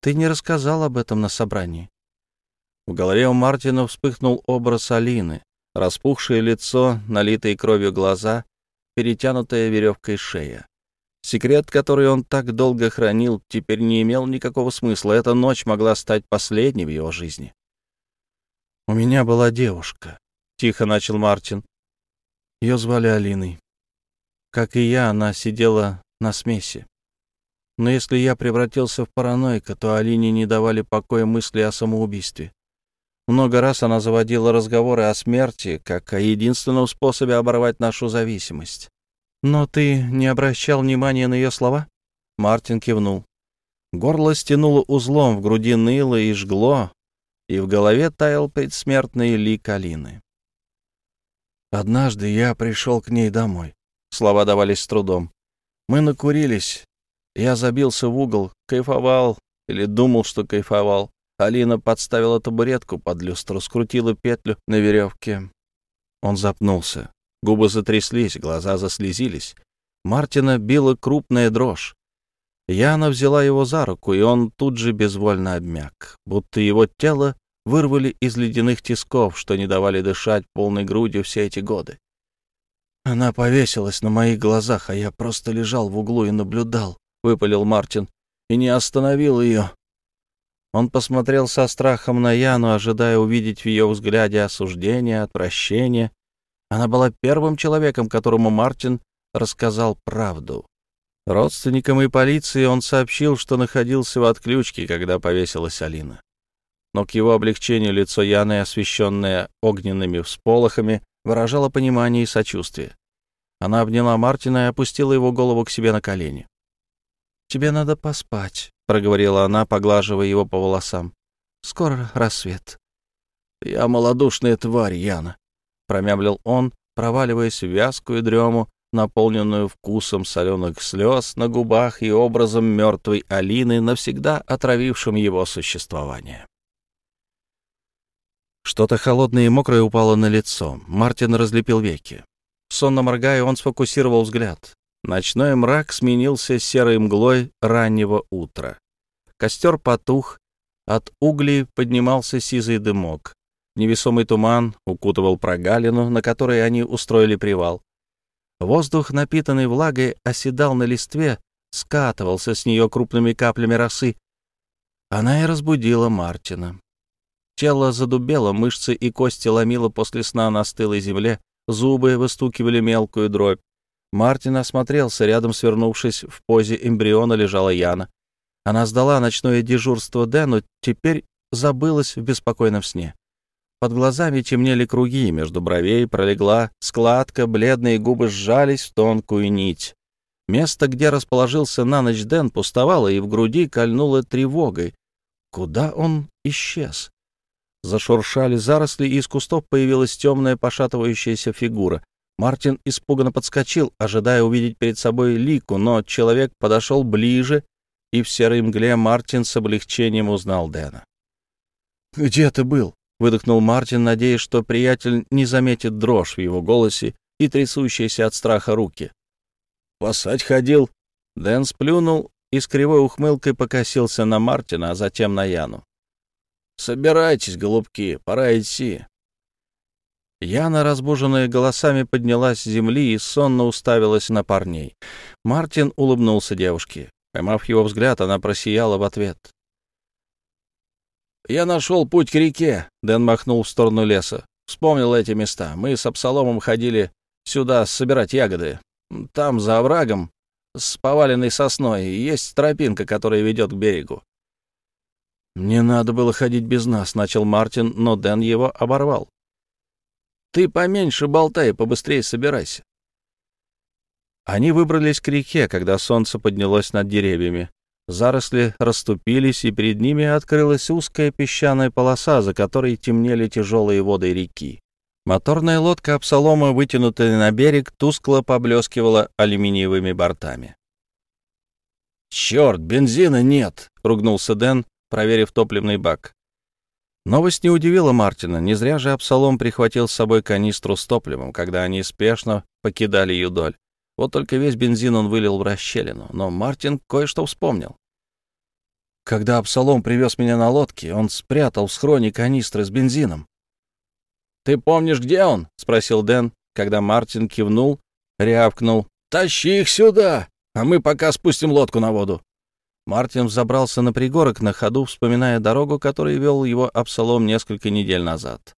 «Ты не рассказал об этом на собрании». В голове у Мартина вспыхнул образ Алины, распухшее лицо, налитые кровью глаза, перетянутая веревкой шея. Секрет, который он так долго хранил, теперь не имел никакого смысла. Эта ночь могла стать последней в его жизни. «У меня была девушка», — тихо начал Мартин. Ее звали Алиной. Как и я, она сидела на смеси. Но если я превратился в параноика, то Алине не давали покоя мысли о самоубийстве. Много раз она заводила разговоры о смерти, как о единственном способе оборвать нашу зависимость. «Но ты не обращал внимания на ее слова?» Мартин кивнул. Горло стянуло узлом, в груди ныло и жгло, и в голове таял предсмертный лик Алины. «Однажды я пришел к ней домой». Слова давались с трудом. «Мы накурились. Я забился в угол, кайфовал или думал, что кайфовал. Алина подставила табуретку под люстру, скрутила петлю на веревке. Он запнулся. Губы затряслись, глаза заслезились. Мартина била крупная дрожь. Яна взяла его за руку, и он тут же безвольно обмяк, будто его тело вырвали из ледяных тисков, что не давали дышать полной грудью все эти годы. Она повесилась на моих глазах, а я просто лежал в углу и наблюдал, — выпалил Мартин, — и не остановил ее. Он посмотрел со страхом на Яну, ожидая увидеть в ее взгляде осуждение, отвращение. Она была первым человеком, которому Мартин рассказал правду. Родственникам и полиции он сообщил, что находился в отключке, когда повесилась Алина. Но к его облегчению лицо Яны, освещенное огненными всполохами, выражало понимание и сочувствие. Она обняла Мартина и опустила его голову к себе на колени. «Тебе надо поспать», — проговорила она, поглаживая его по волосам. «Скоро рассвет». «Я малодушная тварь, Яна», — промямлил он, проваливаясь в вязкую дрему, наполненную вкусом соленых слез на губах и образом мертвой Алины, навсегда отравившим его существование. Что-то холодное и мокрое упало на лицо. Мартин разлепил веки. Сонно моргая, он сфокусировал взгляд. Ночной мрак сменился серой мглой раннего утра. Костер потух, от углей поднимался сизый дымок. Невесомый туман укутывал прогалину, на которой они устроили привал. Воздух, напитанный влагой, оседал на листве, скатывался с нее крупными каплями росы. Она и разбудила Мартина. Тело задубело, мышцы и кости ломило после сна на стылой земле, зубы выстукивали мелкую дробь. Мартин осмотрелся, рядом свернувшись в позе эмбриона лежала Яна. Она сдала ночное дежурство Дэну, теперь забылась в беспокойном сне. Под глазами темнели круги, между бровей пролегла складка, бледные губы сжались в тонкую нить. Место, где расположился на ночь Дэн, пустовало, и в груди кольнуло тревогой. Куда он исчез? Зашуршали заросли, и из кустов появилась темная пошатывающаяся фигура. Мартин испуганно подскочил, ожидая увидеть перед собой лику, но человек подошел ближе, и в серой мгле Мартин с облегчением узнал Дэна. «Где ты был?» — выдохнул Мартин, надеясь, что приятель не заметит дрожь в его голосе и трясущиеся от страха руки. «Пасать ходил». Дэн сплюнул и с кривой ухмылкой покосился на Мартина, а затем на Яну. «Собирайтесь, голубки, пора идти. Яна, разбуженная голосами, поднялась с земли и сонно уставилась на парней. Мартин улыбнулся девушке. Поймав его взгляд, она просияла в ответ. «Я нашел путь к реке», — Дэн махнул в сторону леса. «Вспомнил эти места. Мы с Абсаломом ходили сюда собирать ягоды. Там, за оврагом, с поваленной сосной, есть тропинка, которая ведет к берегу». «Не надо было ходить без нас», — начал Мартин, но Дэн его оборвал. «Ты поменьше болтай побыстрее собирайся». Они выбрались к реке, когда солнце поднялось над деревьями. Заросли расступились, и перед ними открылась узкая песчаная полоса, за которой темнели тяжелые воды реки. Моторная лодка Абсалома, вытянутая на берег, тускло поблескивала алюминиевыми бортами. «Черт, бензина нет!» — ругнулся Дэн, проверив топливный бак. Новость не удивила Мартина. Не зря же Абсалом прихватил с собой канистру с топливом, когда они спешно покидали Юдоль. Вот только весь бензин он вылил в расщелину, но Мартин кое-что вспомнил. Когда Абсалом привез меня на лодке, он спрятал в схроне канистры с бензином. «Ты помнишь, где он?» — спросил Дэн, когда Мартин кивнул, рявкнул. «Тащи их сюда, а мы пока спустим лодку на воду». Мартин забрался на пригорок на ходу, вспоминая дорогу, которой вел его Абсалом несколько недель назад.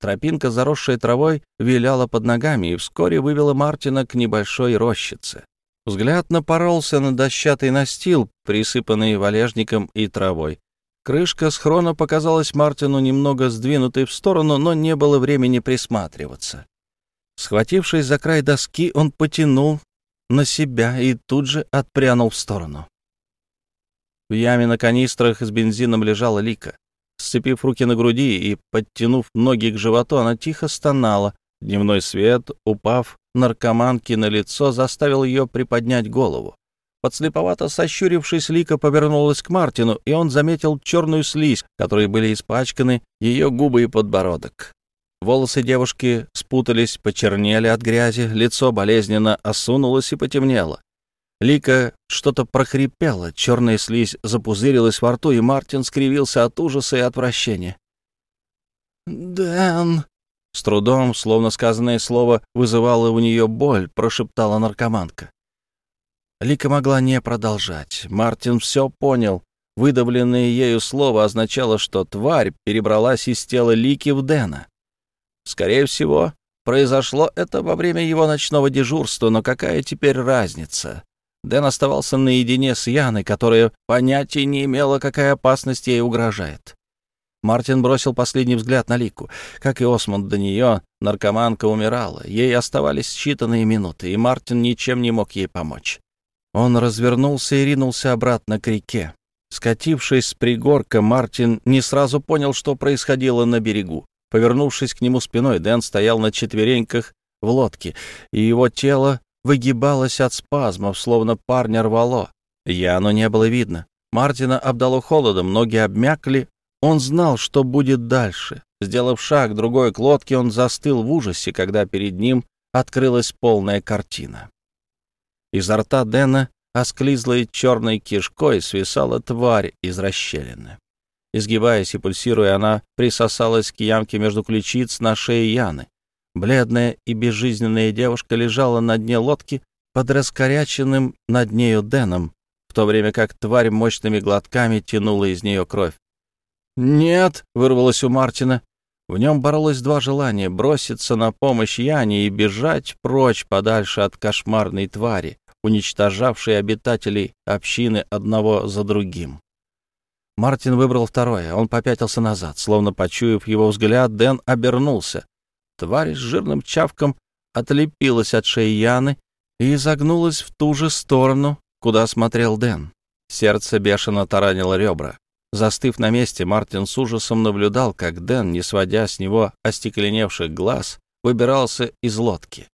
Тропинка, заросшая травой, виляла под ногами и вскоре вывела Мартина к небольшой рощице. Взгляд напоролся на дощатый настил, присыпанный валежником и травой. Крышка схрона показалась Мартину немного сдвинутой в сторону, но не было времени присматриваться. Схватившись за край доски, он потянул на себя и тут же отпрянул в сторону. В яме на канистрах с бензином лежала Лика. Сцепив руки на груди и подтянув ноги к животу, она тихо стонала. Дневной свет, упав наркоманке на лицо, заставил ее приподнять голову. Подслеповато сощурившись, Лика повернулась к Мартину, и он заметил черную слизь, которой были испачканы ее губы и подбородок. Волосы девушки спутались, почернели от грязи, лицо болезненно осунулось и потемнело. Лика что-то прохрипела, черная слизь запузырилась во рту, и Мартин скривился от ужаса и отвращения. «Дэн!» С трудом, словно сказанное слово вызывало у нее боль, прошептала наркоманка. Лика могла не продолжать. Мартин все понял. Выдавленное ею слово означало, что тварь перебралась из тела Лики в Дэна. Скорее всего, произошло это во время его ночного дежурства, но какая теперь разница? Дэн оставался наедине с Яной, которая понятия не имела, какая опасность ей угрожает. Мартин бросил последний взгляд на Лику. Как и Осмонд до нее, наркоманка умирала. Ей оставались считанные минуты, и Мартин ничем не мог ей помочь. Он развернулся и ринулся обратно к реке. Скатившись с пригорка, Мартин не сразу понял, что происходило на берегу. Повернувшись к нему спиной, Дэн стоял на четвереньках в лодке, и его тело выгибалось от спазмов, словно парня рвало. Яну не было видно. Мартина обдало холодом, ноги обмякли. Он знал, что будет дальше. Сделав шаг другой к лодке, он застыл в ужасе, когда перед ним открылась полная картина. Изо рта Дэна, осклизлой черной кишкой, свисала тварь из расщелины. Изгибаясь и пульсируя, она присосалась к ямке между ключиц на шее Яны. Бледная и безжизненная девушка лежала на дне лодки под раскоряченным над нею Дэном, в то время как тварь мощными глотками тянула из нее кровь. «Нет!» — вырвалось у Мартина. В нем боролось два желания — броситься на помощь Яне и бежать прочь подальше от кошмарной твари, уничтожавшей обитателей общины одного за другим. Мартин выбрал второе. Он попятился назад. Словно почуяв его взгляд, Дэн обернулся. Тварь с жирным чавком отлепилась от шеи Яны и изогнулась в ту же сторону, куда смотрел Дэн. Сердце бешено таранило ребра. Застыв на месте, Мартин с ужасом наблюдал, как Дэн, не сводя с него остекленевших глаз, выбирался из лодки.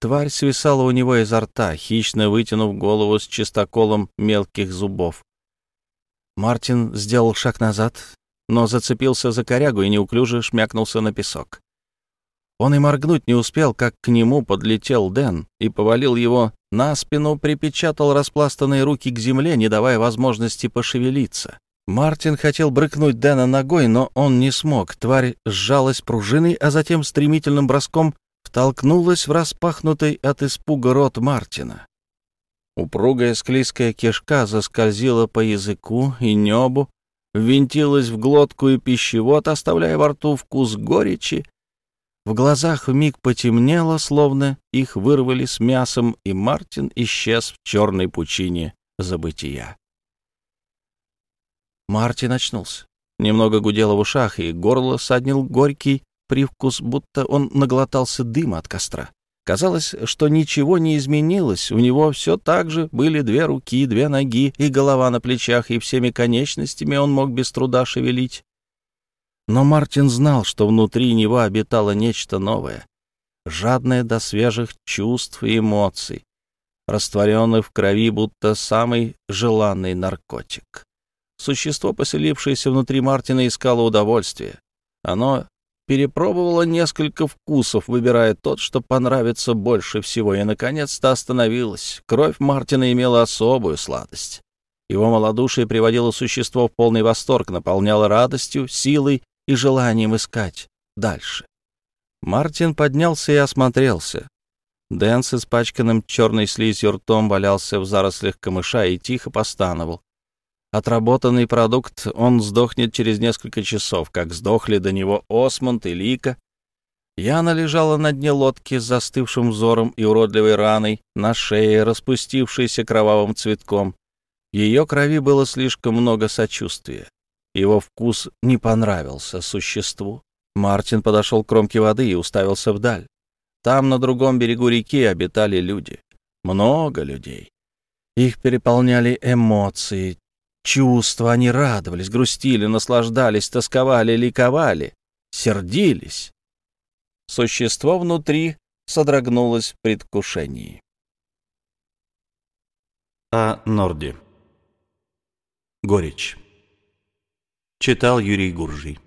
Тварь свисала у него изо рта, хищно вытянув голову с чистоколом мелких зубов. Мартин сделал шаг назад, но зацепился за корягу и неуклюже шмякнулся на песок. Он и моргнуть не успел, как к нему подлетел Дэн и повалил его на спину, припечатал распластанные руки к земле, не давая возможности пошевелиться. Мартин хотел брыкнуть Дэна ногой, но он не смог. Тварь сжалась пружиной, а затем стремительным броском втолкнулась в распахнутый от испуга рот Мартина. Упругая склизкая кишка заскользила по языку и небу, ввинтилась в глотку и пищевод, оставляя во рту вкус горечи. В глазах вмиг потемнело, словно их вырвали с мясом, и Мартин исчез в черной пучине забытия. Мартин очнулся. Немного гудело в ушах, и горло саднил горький привкус, будто он наглотался дыма от костра. Казалось, что ничего не изменилось, у него все так же были две руки, две ноги и голова на плечах, и всеми конечностями он мог без труда шевелить. Но Мартин знал, что внутри него обитало нечто новое, жадное до свежих чувств и эмоций, растворенных в крови, будто самый желанный наркотик. Существо, поселившееся внутри Мартина, искало удовольствие. Оно перепробовало несколько вкусов, выбирая тот, что понравится больше всего, и, наконец-то, остановилось. Кровь Мартина имела особую сладость. Его малодушие приводило существо в полный восторг, наполняло радостью, силой и желанием искать дальше. Мартин поднялся и осмотрелся. Дэн с испачканным черной слизью ртом валялся в зарослях камыша и тихо постановал. Отработанный продукт, он сдохнет через несколько часов, как сдохли до него Осмонд и Лика. Яна лежала на дне лодки с застывшим взором и уродливой раной на шее, распустившейся кровавым цветком. В ее крови было слишком много сочувствия. Его вкус не понравился существу. Мартин подошел к кромке воды и уставился вдаль. Там, на другом берегу реки, обитали люди. Много людей. Их переполняли эмоции, чувства. Они радовались, грустили, наслаждались, тосковали, ликовали, сердились. Существо внутри содрогнулось в предвкушении. А Норди. Горечь. Читал Юрий Гуржий.